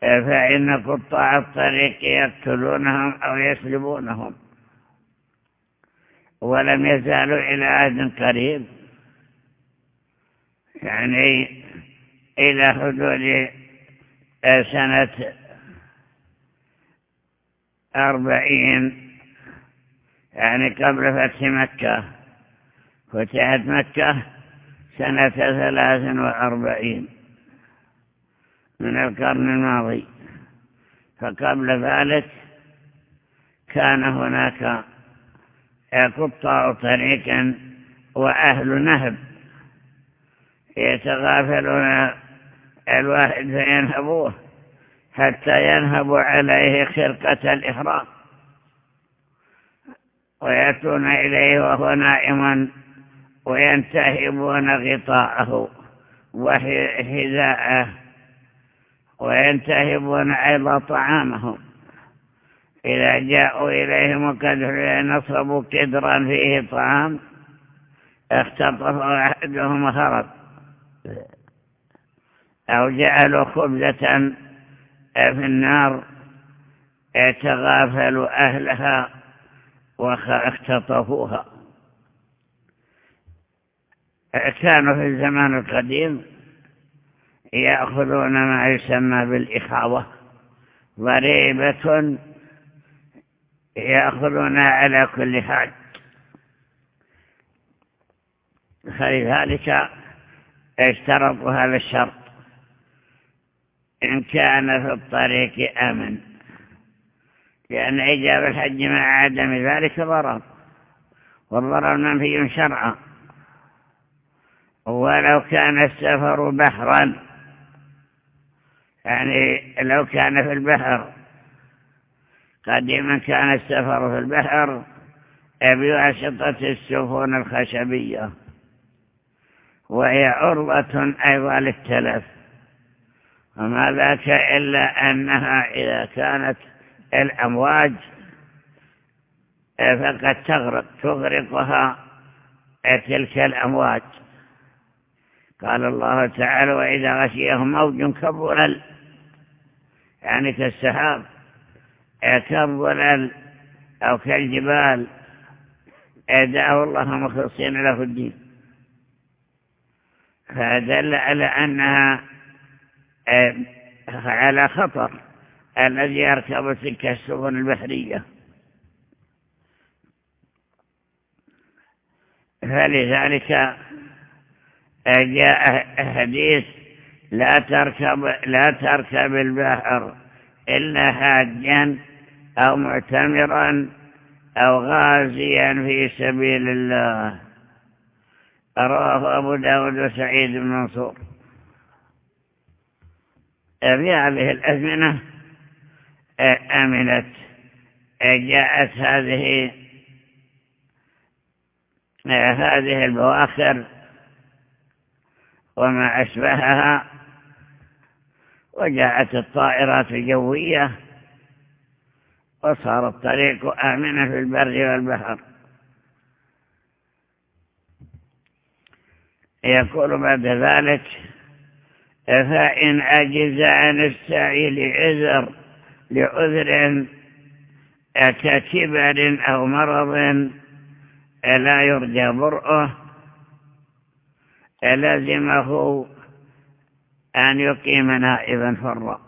فإن قطاع الطريق يقتلونهم أو يسلبونهم. ولم يزالوا إلى عهد قريب. يعني إلى حدود سنة أربعين يعني قبل فتح مكة. فتحت مكة سنة ثلاث وأربعين من القرن الماضي. فقبل ذلك كان هناك قطاع طريقا وأهل نهب يتغافلون الواحد فينهبوه. حتى ينهب عليه خرقة الإحرام. ويأتون إليه وهو نائم وينتهبون غطاءه وحذاءه وينتهبون أيضا طعامهم إذا جاءوا إليهم وقد نصبوا كدرا فيه طعام اختطفوا أحدهم وهرب أو جعلوا خبزة في النار يتغافلوا أهلها واختطفوها كانوا في الزمان القديم يأخذون ما يسمى بالإخاوة. ضريبة يأخذون على كل حال. فلذلك اشترطوا هذا الشرط. إن كان في الطريق أمن. لأن إجاب الحج مع عدم ذلك ضرر. والضرر منفي شرعا. ولو كان السفر بحرا. يعني لو كان في البحر. قديما كان السفر في البحر بواسطة السفن الخشبية. وهي عرضة أيضا للتلف. وما ذاك إلا أنها إذا كانت الأمواج فقد تغرق تغرقها تلك الأمواج. قال الله تعالى وإذا غشيهم موج كبرل يعني كالسحاب كالظلل أو كالجبال دعوا الله مخلصين له الدين. فدل على أنها على خطر الذي يركب تلك السفن البحرية. فلذلك جاء حديث لا تركب لا تركب البحر إلا حاجا أو معتمرا أو غازيا في سبيل الله. رواه أبو داود وسعيد بن منصور. في هذه الأزمنة أمنت جاءت هذه هذه البواخر وما أشبهها وجاءت الطائرات الجوية وصار الطريق آمنا في البر والبحر. يقول بعد ذلك فإن أجز عن السعي لعذر لعذر ككبر أو مرض لا يرجى برؤه لازمه أن يقيم نائبا فرا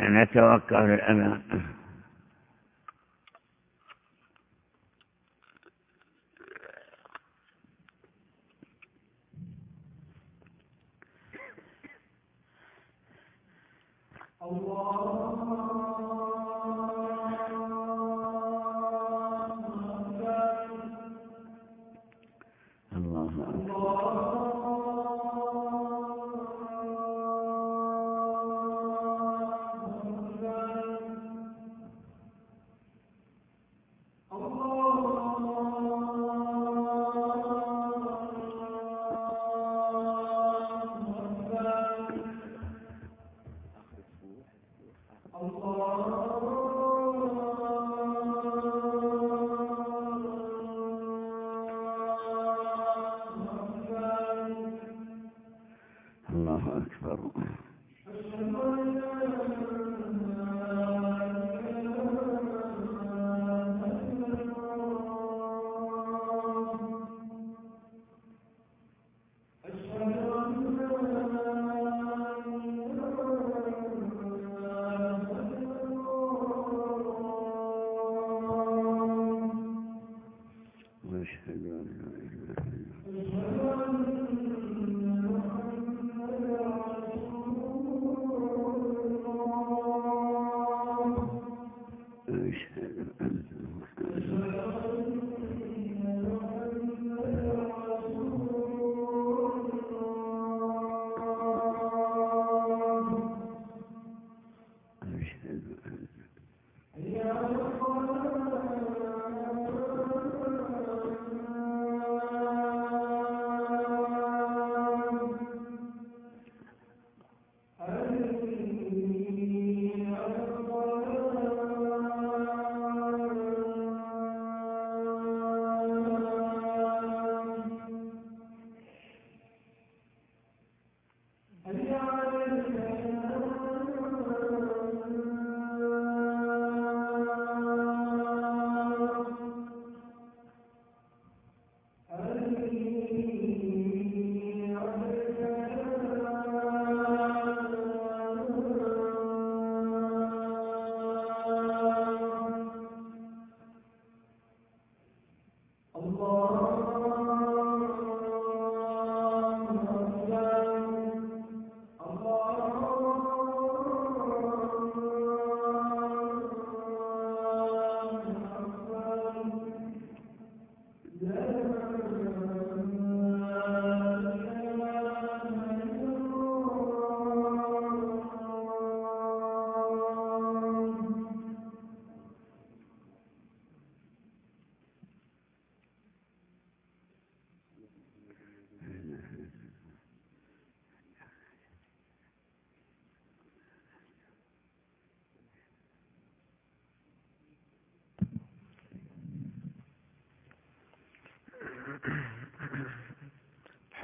نتوقف للأمان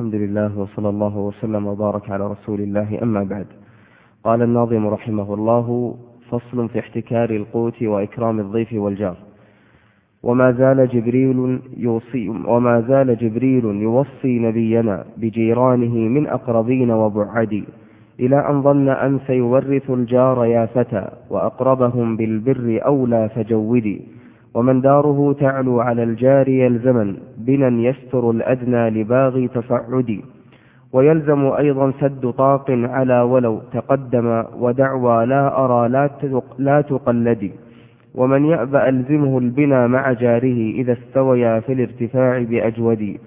الحمد لله وصلى الله وسلم وبارك على رسول الله. أما بعد قال الناظم رحمه الله فصل في احتكار القوت وإكرام الضيف والجار. وما زال جبريل يوصي وما زال جبريل يوصي نبينا بجيرانه من أقربين وبعدي إلى أن ظن أن سيورث الجار يا فتى وأقربهم بالبر أولى فجودي ومن داره تعلو على الجاري يلزما بنا يستر الأدنى لباغي تصعدي ويلزم أيضا سد طاق على ولو تقدم ودعوى لا أرى لا, لا تقلدي ومن يأبى ألزمه البنا مع جاره إذا استويا في الارتفاع بأجودي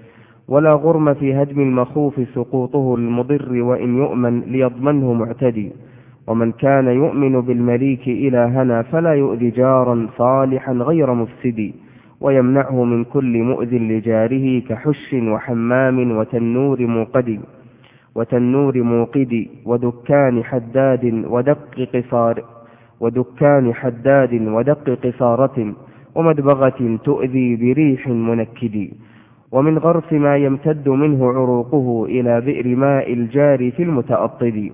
ولا غرم في هدم المخوف سقوطه المضر وإن يؤمن ليضمنه معتدي. ومن كان يؤمن بالمليك إلهنا فلا يؤذي جارا صالحا غير مفسد ويمنعه من كل مؤذ لجاره كحش وحمام وتنور موقد وتنور موقد ودكان حداد ودق قصار ودكان حداد ودق قصارة ومدبغة تؤذي بريح منكد ومن غرس ما يمتد منه عروقه إلى بئر ماء الجار في المتأطد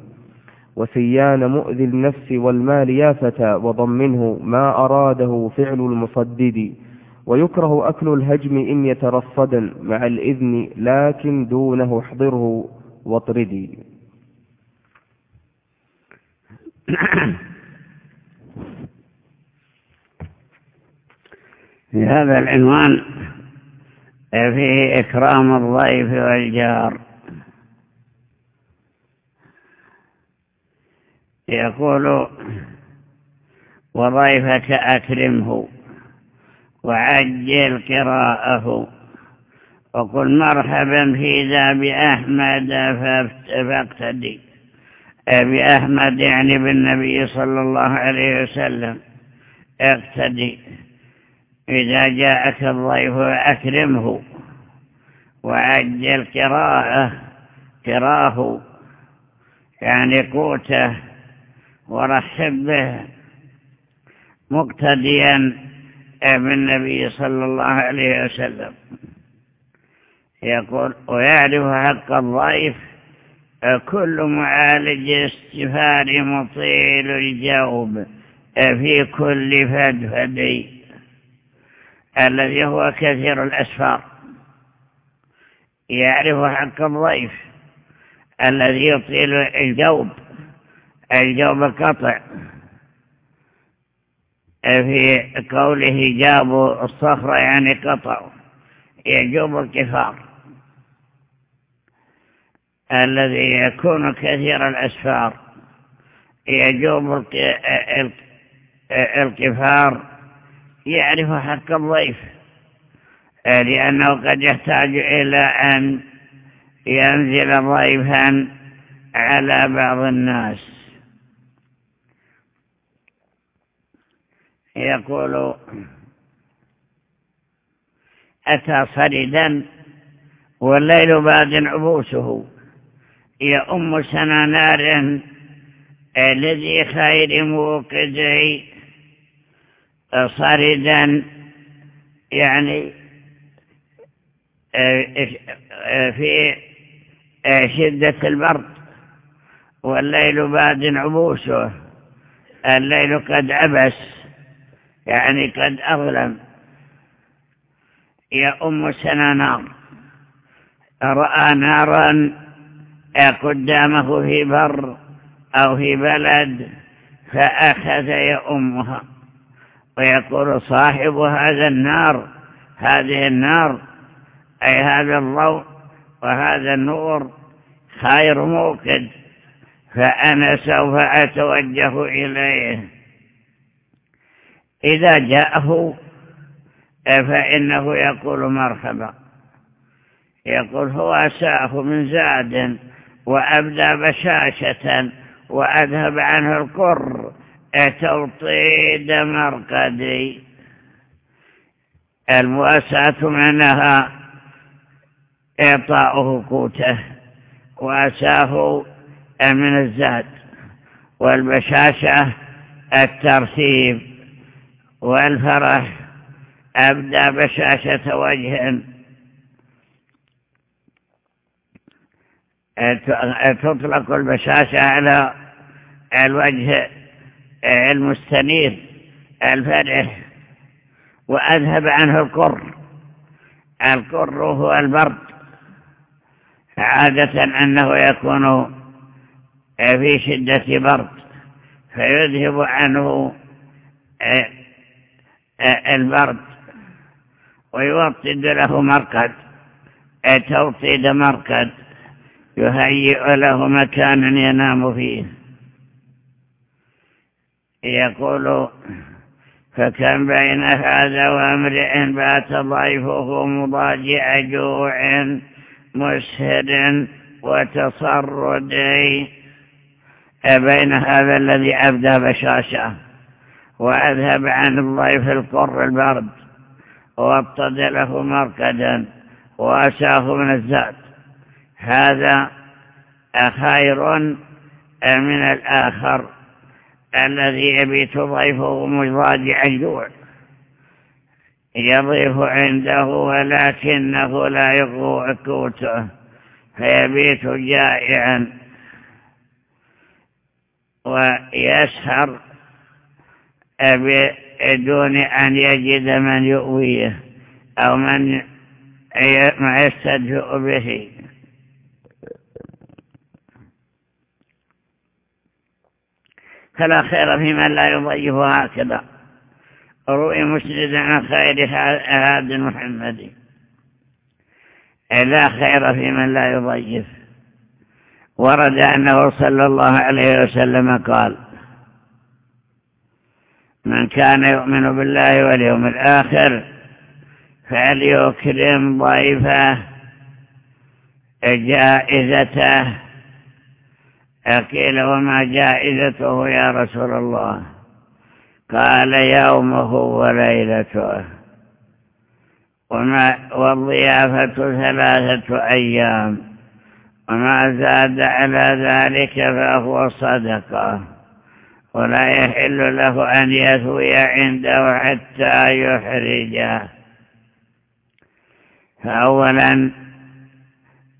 وسيان مؤذي النفس والمال يا فتى وضمنه ما أراده فعل المصدد. ويكره أكل الهجم إن يترصدا مع الإذن لكن دونه احضره واطردي في هذا العنوان فيه إكرام الضيف والجار. يقول وضيفك أكرمه وعجل قراءه وقل مرحبا في ذا بأحمد فاقتدي. بأحمد يعني بالنبي صلى الله عليه وسلم. اقتدي. إذا جاءك الضيف أكرمه وعجل قراءه قراه يعني قوته ورحب به مقتديا بالنبي صلى الله عليه وسلم. يقول ويعرف حق الضيف كل معالج استفار مطيل الجوب في كل فدفدي الذي هو كثير الأسفار. يعرف حق الضيف الذي يطيل الجوب الجوب قطع. في قوله جابوا الصخرة يعني قطعوا يجوب الكفار. الذي يكون كثير الأسفار. يجوب الكفار يعرف حق الضيف. لأنه قد يحتاج إلى أن ينزل ضيفا على بعض الناس. يقول أتى صردا والليل باد عبوسه. يا أم سنانار الذي خير موقدي. صردا يعني في شدة البرد. والليل باد عبوسه الليل قد عبس. يعني قد أظلم. يا أم سنة نار رأى نارا قدامه في بر أو في بلد فأخذ يا أمها. ويقول صاحب هذا النار هذه النار أي هذا الضوء وهذا النور خير موقد فأنا سوف أتوجه إليه. إذا جاءه فإنه يقول مرحبا. يقول هو أساه من زاد وأبدى بشاشة وأذهب عنه القر توطيد مرقدي؟ المؤساة معناها إعطاؤه قوته وأساه من الزاد والبشاشة الترتيب. والفرح أبدى بشاشة وجه. تطلق البشاشة على الوجه المستنير الفرح وأذهب عنه القر. القر هو البرد. عادة أنه يكون في شدة برد فيذهب عنه البرد ويوطد له مرقد توطيد مرقد يهيئ له مكانا ينام فيه. يقول فكم بين هذا وامرئ بات ضيفه مضاجع جوع مسهر وتصرد. بين هذا الذي أبدى بشاشة؟ وأذهب عن الضيف القر البرد وأبتدله مركدا وأساه من الزاد. هذا خير من الآخر الذي يبيت ضيفه مضاجع الجوع. يضيف عنده ولكنه لا يقوى قوته فيبيت جائعا ويسهر بدون أن يجد من يؤويه أو من يستدفئ به. فلا خير في من لا يضيف هكذا. روي مسند عن خير هذا المحمدي لا خير في من لا يضيف ورد أنه صلى الله عليه وسلم قال من كان يؤمن بالله واليوم الآخر فليكرم ضيفه جائزته. قيل وما جائزته يا رسول الله؟ قال يومه وليلته. وما والضيافة ثلاثة أيام. وما زاد على ذلك فهو صدقة. ولا يحل له أن يثوي عنده حتى يحرجه. فأولا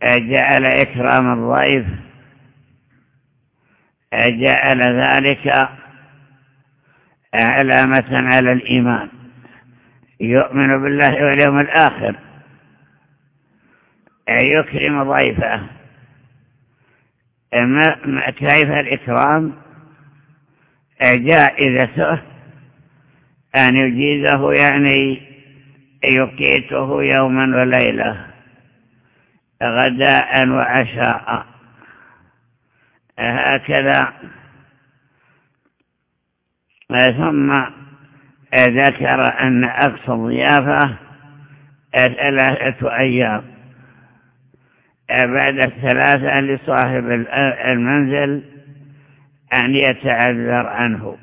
جعل إكرام الضيف. جعل ذلك علامة على الإيمان. يؤمن بالله واليوم الآخر. يكرم ضيفه. كيف الإكرام؟ جائزته أن يجيزه يعني يقيته يوما وليلة غداء وعشاء. هكذا. ثم ذكر أن أقصى الضيافة ثلاثة أيام. بعد الثلاثة لصاحب المنزل أن يتعذر عنه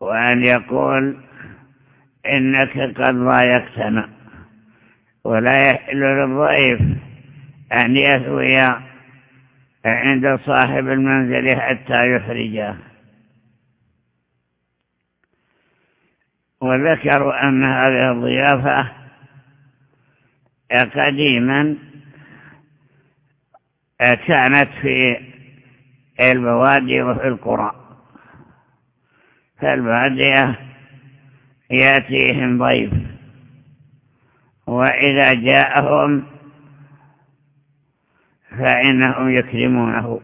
وأن يقول إنك قد ضايقتنا ولا يحل للضيف أن يثوي عند صاحب المنزل حتى يخرجه وذكروا أن هذه الضيافة قديما كانت في البوادي وفي القرى. فالبادية يأتيهم ضيف. وإذا جاءهم فإنهم يكرمونه.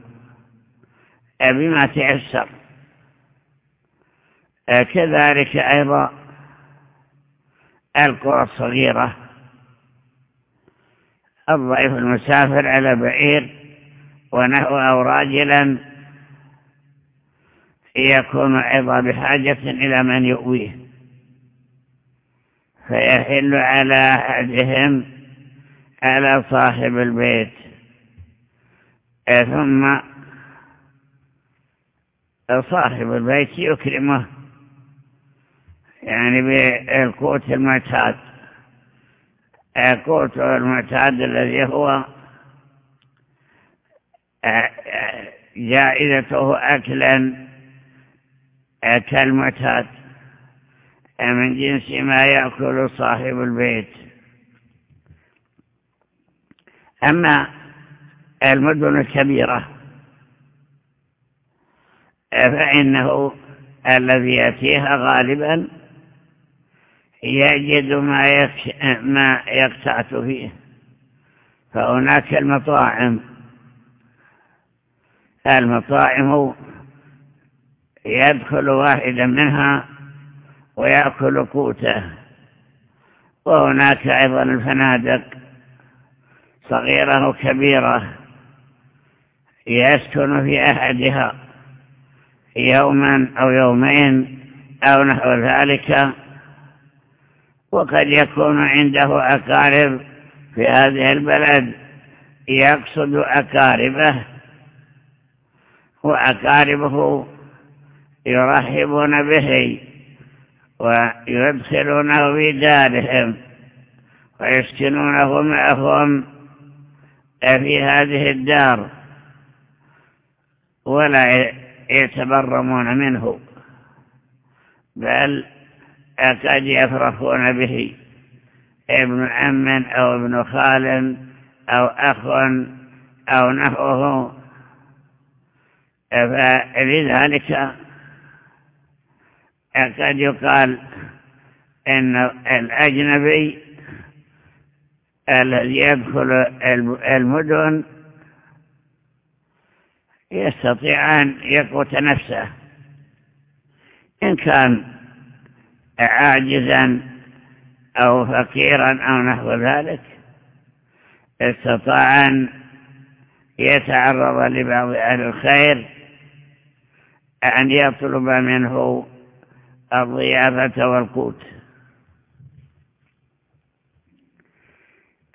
بما تيسر كذلك أيضا القرى الصغيرة. الضيف المسافر على بعير ونحو أو راجلا يكون أيضا بحاجة إلى من يؤويه. فيحل على أحدهم على صاحب البيت. ثم صاحب البيت يكرمه يعني بالقوت المعتاد. القوت المعتاد الذي هو جائزته أكلا كالمعتاد من جنس ما يأكل صاحب البيت. أما المدن الكبيرة فإنه الذي يأتيها غالبا يجد ما ما يقتعت فيه. فهناك المطاعم المطاعم يدخل واحدا منها ويأكل قوته وهناك أيضا الفنادق صغيرة وكبيرة يسكن في أحدها يوما أو يومين أو نحو ذلك. وقد يكون عنده أقارب في هذه البلد يقصد أقاربه وأقاربه يرحبون به ويدخلونه في دارهم ويسكنونه معهم في هذه الدار ولا يتبرمون منه بل قد يفرحون به ابن عم أو ابن خال أو أخ أو نحوه فلذلك قد يقال إن الأجنبي الذي يدخل المدن يستطيع أن يقوت نفسه. إن كان عاجزا أو فقيرا أو نحو ذلك استطاع أن يتعرض لبعض أهل الخير أن يطلب منه الضيافة والقوت.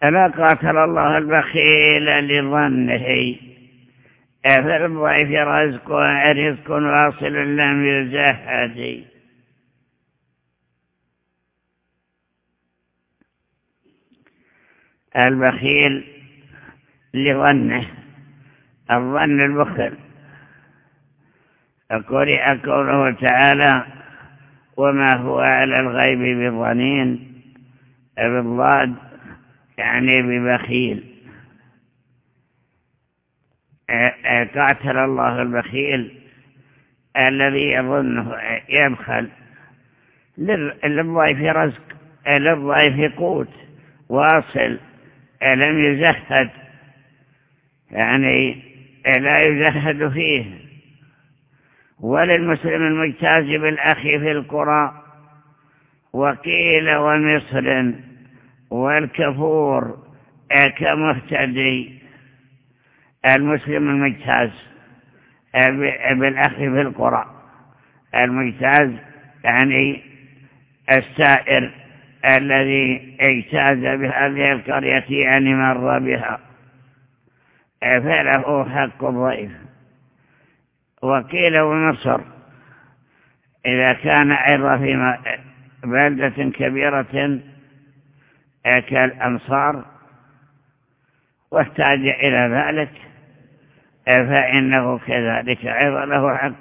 ألا قاتل الله البخيل لظنه؟ فالضعيف رزق رزق واصل لم يزهد البخيل لظنه الظن البخل قرئ قوله تعالى وما هو على الغيب بظنين بالضاد يعني ببخيل. قاتل الله البخيل الذي يظنه يبخل للضيف رزق للضيف قوت واصل لم يزهد يعني لا يزهد فيه. وللمسلم المجتاز بالأخي في القرى وقيل ومصر والكفور كمهتدي. المسلم المجتاز بالأخ في القرى المجتاز يعني السائر الذي اجتاز بهذه القرية يعني مر بها. فله حق الضيف. وقيل ونصر إذا كان أيضا في بلدة كبيرة كالأمصار واحتاج إلى ذلك فإنه كذلك أيضا له حق.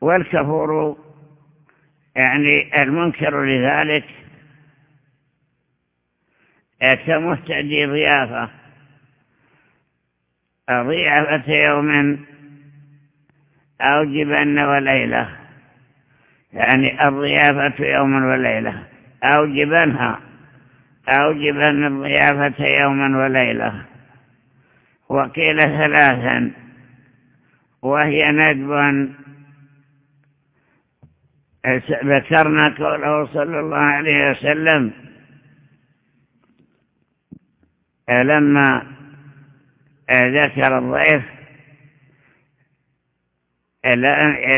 والكفور يعني المنكر لذلك كمهتدي ضيافة. ضيافة يوم أو جبن وليلة. يعني الضيافة يوم وليلة. أو جبنها. أو جبن الضيافة يوما وليلة. وقيل ثلاثا. وهي ندب. ذكرنا قوله صلى الله عليه وسلم. لما ذكر الضيف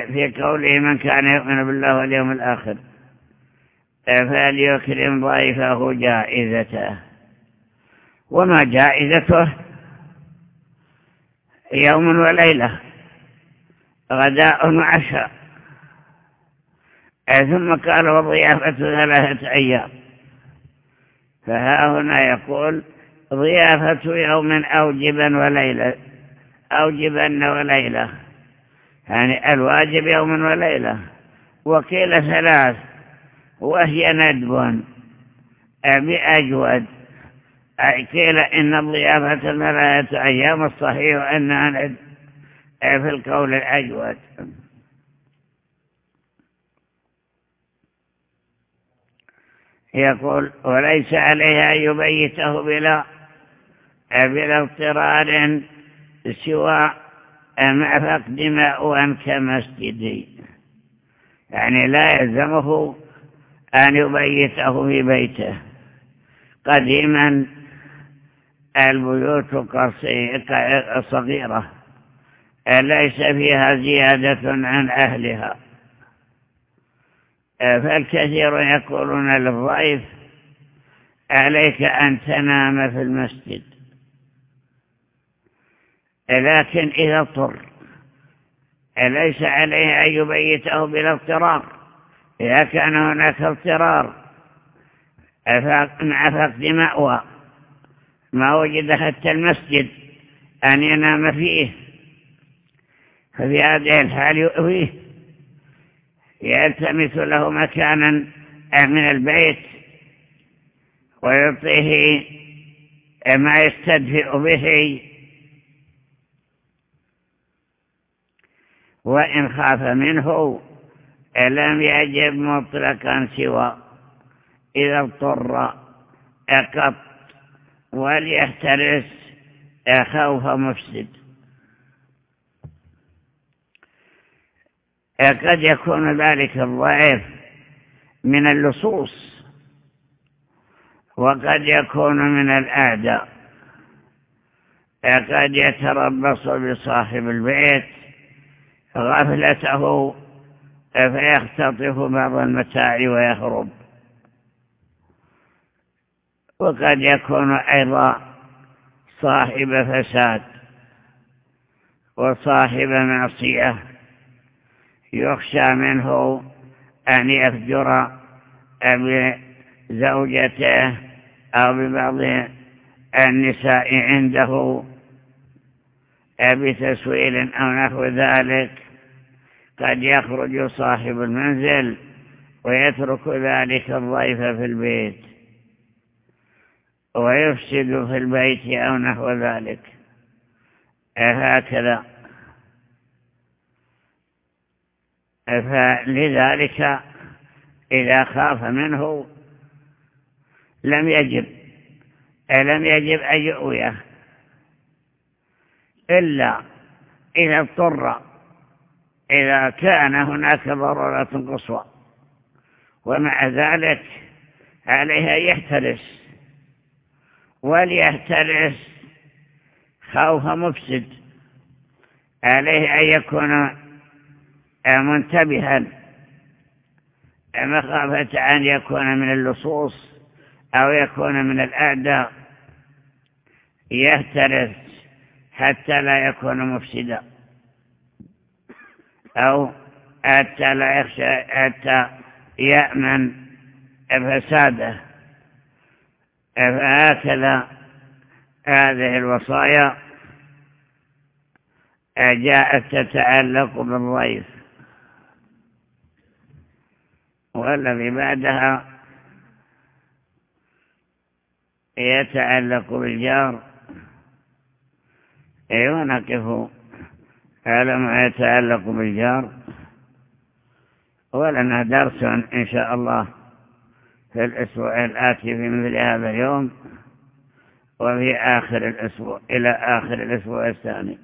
في قوله من كان يؤمن بالله واليوم الآخر فليكرم ضيفه جائزته. وما جائزته؟ يوم وليلة غداء وعشاء. ثم قال وضيافة ثلاثة أيام. فها هنا يقول ضيافة يوم أو جبن وليلة أو جبن وليلة. يعني الواجب يوم وليلة وقيل ثلاث وهي ندب بأجود قيل إن الضيافة ثلاثة أيام الصحيح أنها ندب. في القول الأجود. يقول وليس عليها أن يبيته بلا بلا اضطرار سوى مع فقد ماء كمسجدي يعني لا يلزمه أن يبيته في بيته. قديما البيوت صغيرة ليس فيها زيادة عن أهلها. فالكثير يقولون للضعيف عليك أن تنام في المسجد. لكن إذا اضطر ليس عليه أن يبيته بلا اضطرار؟ إذا كان هناك اضطرار مع فقد مأوى ما وجد حتى المسجد أن ينام فيه ففي هذه الحال يؤويه يلتمس له مكانا من البيت ويعطيه ما يستدفئ به وإن خاف منه لم يجب مطلقا سوى. إذا اضطر قط وليحترس خوف مفسد. قد يكون ذلك الضعيف من اللصوص وقد يكون من الأعداء. قد يتربص بصاحب البيت غفلته فيختطف بعض المتاع ويهرب وقد يكون أيضا صاحب فساد وصاحب معصية يخشى منه أن يفجر بزوجته أو ببعض النساء عنده. بتسويل أو نحو ذلك. قد يخرج صاحب المنزل ويترك ذلك الضيف في البيت ويفسد في البيت أو نحو ذلك. هكذا فلذلك إذا خاف منه لم يجب لم يجب أن يؤويه. إلا إذا اضطر إذا كان هناك ضرورة قصوى. ومع ذلك عليها يحترس وليحترس خوف مفسد. عليه أن يكون منتبها مخافة أن يكون من اللصوص أو يكون من الأعداء. يهترس حتى لا يكون مفسدا. أو حتى لا يخشى حتى يأمن فساده فهكذا هذه الوصايا؟ جاءت تتعلق بالضيف. والذي بعدها يتعلق بالجار. ونقف على ما يتعلق بالجار. ولنا درس إن شاء الله في الأسبوع الآتي في مثل هذا اليوم وفي آخر الأسبوع إلى آخر الأسبوع الثاني.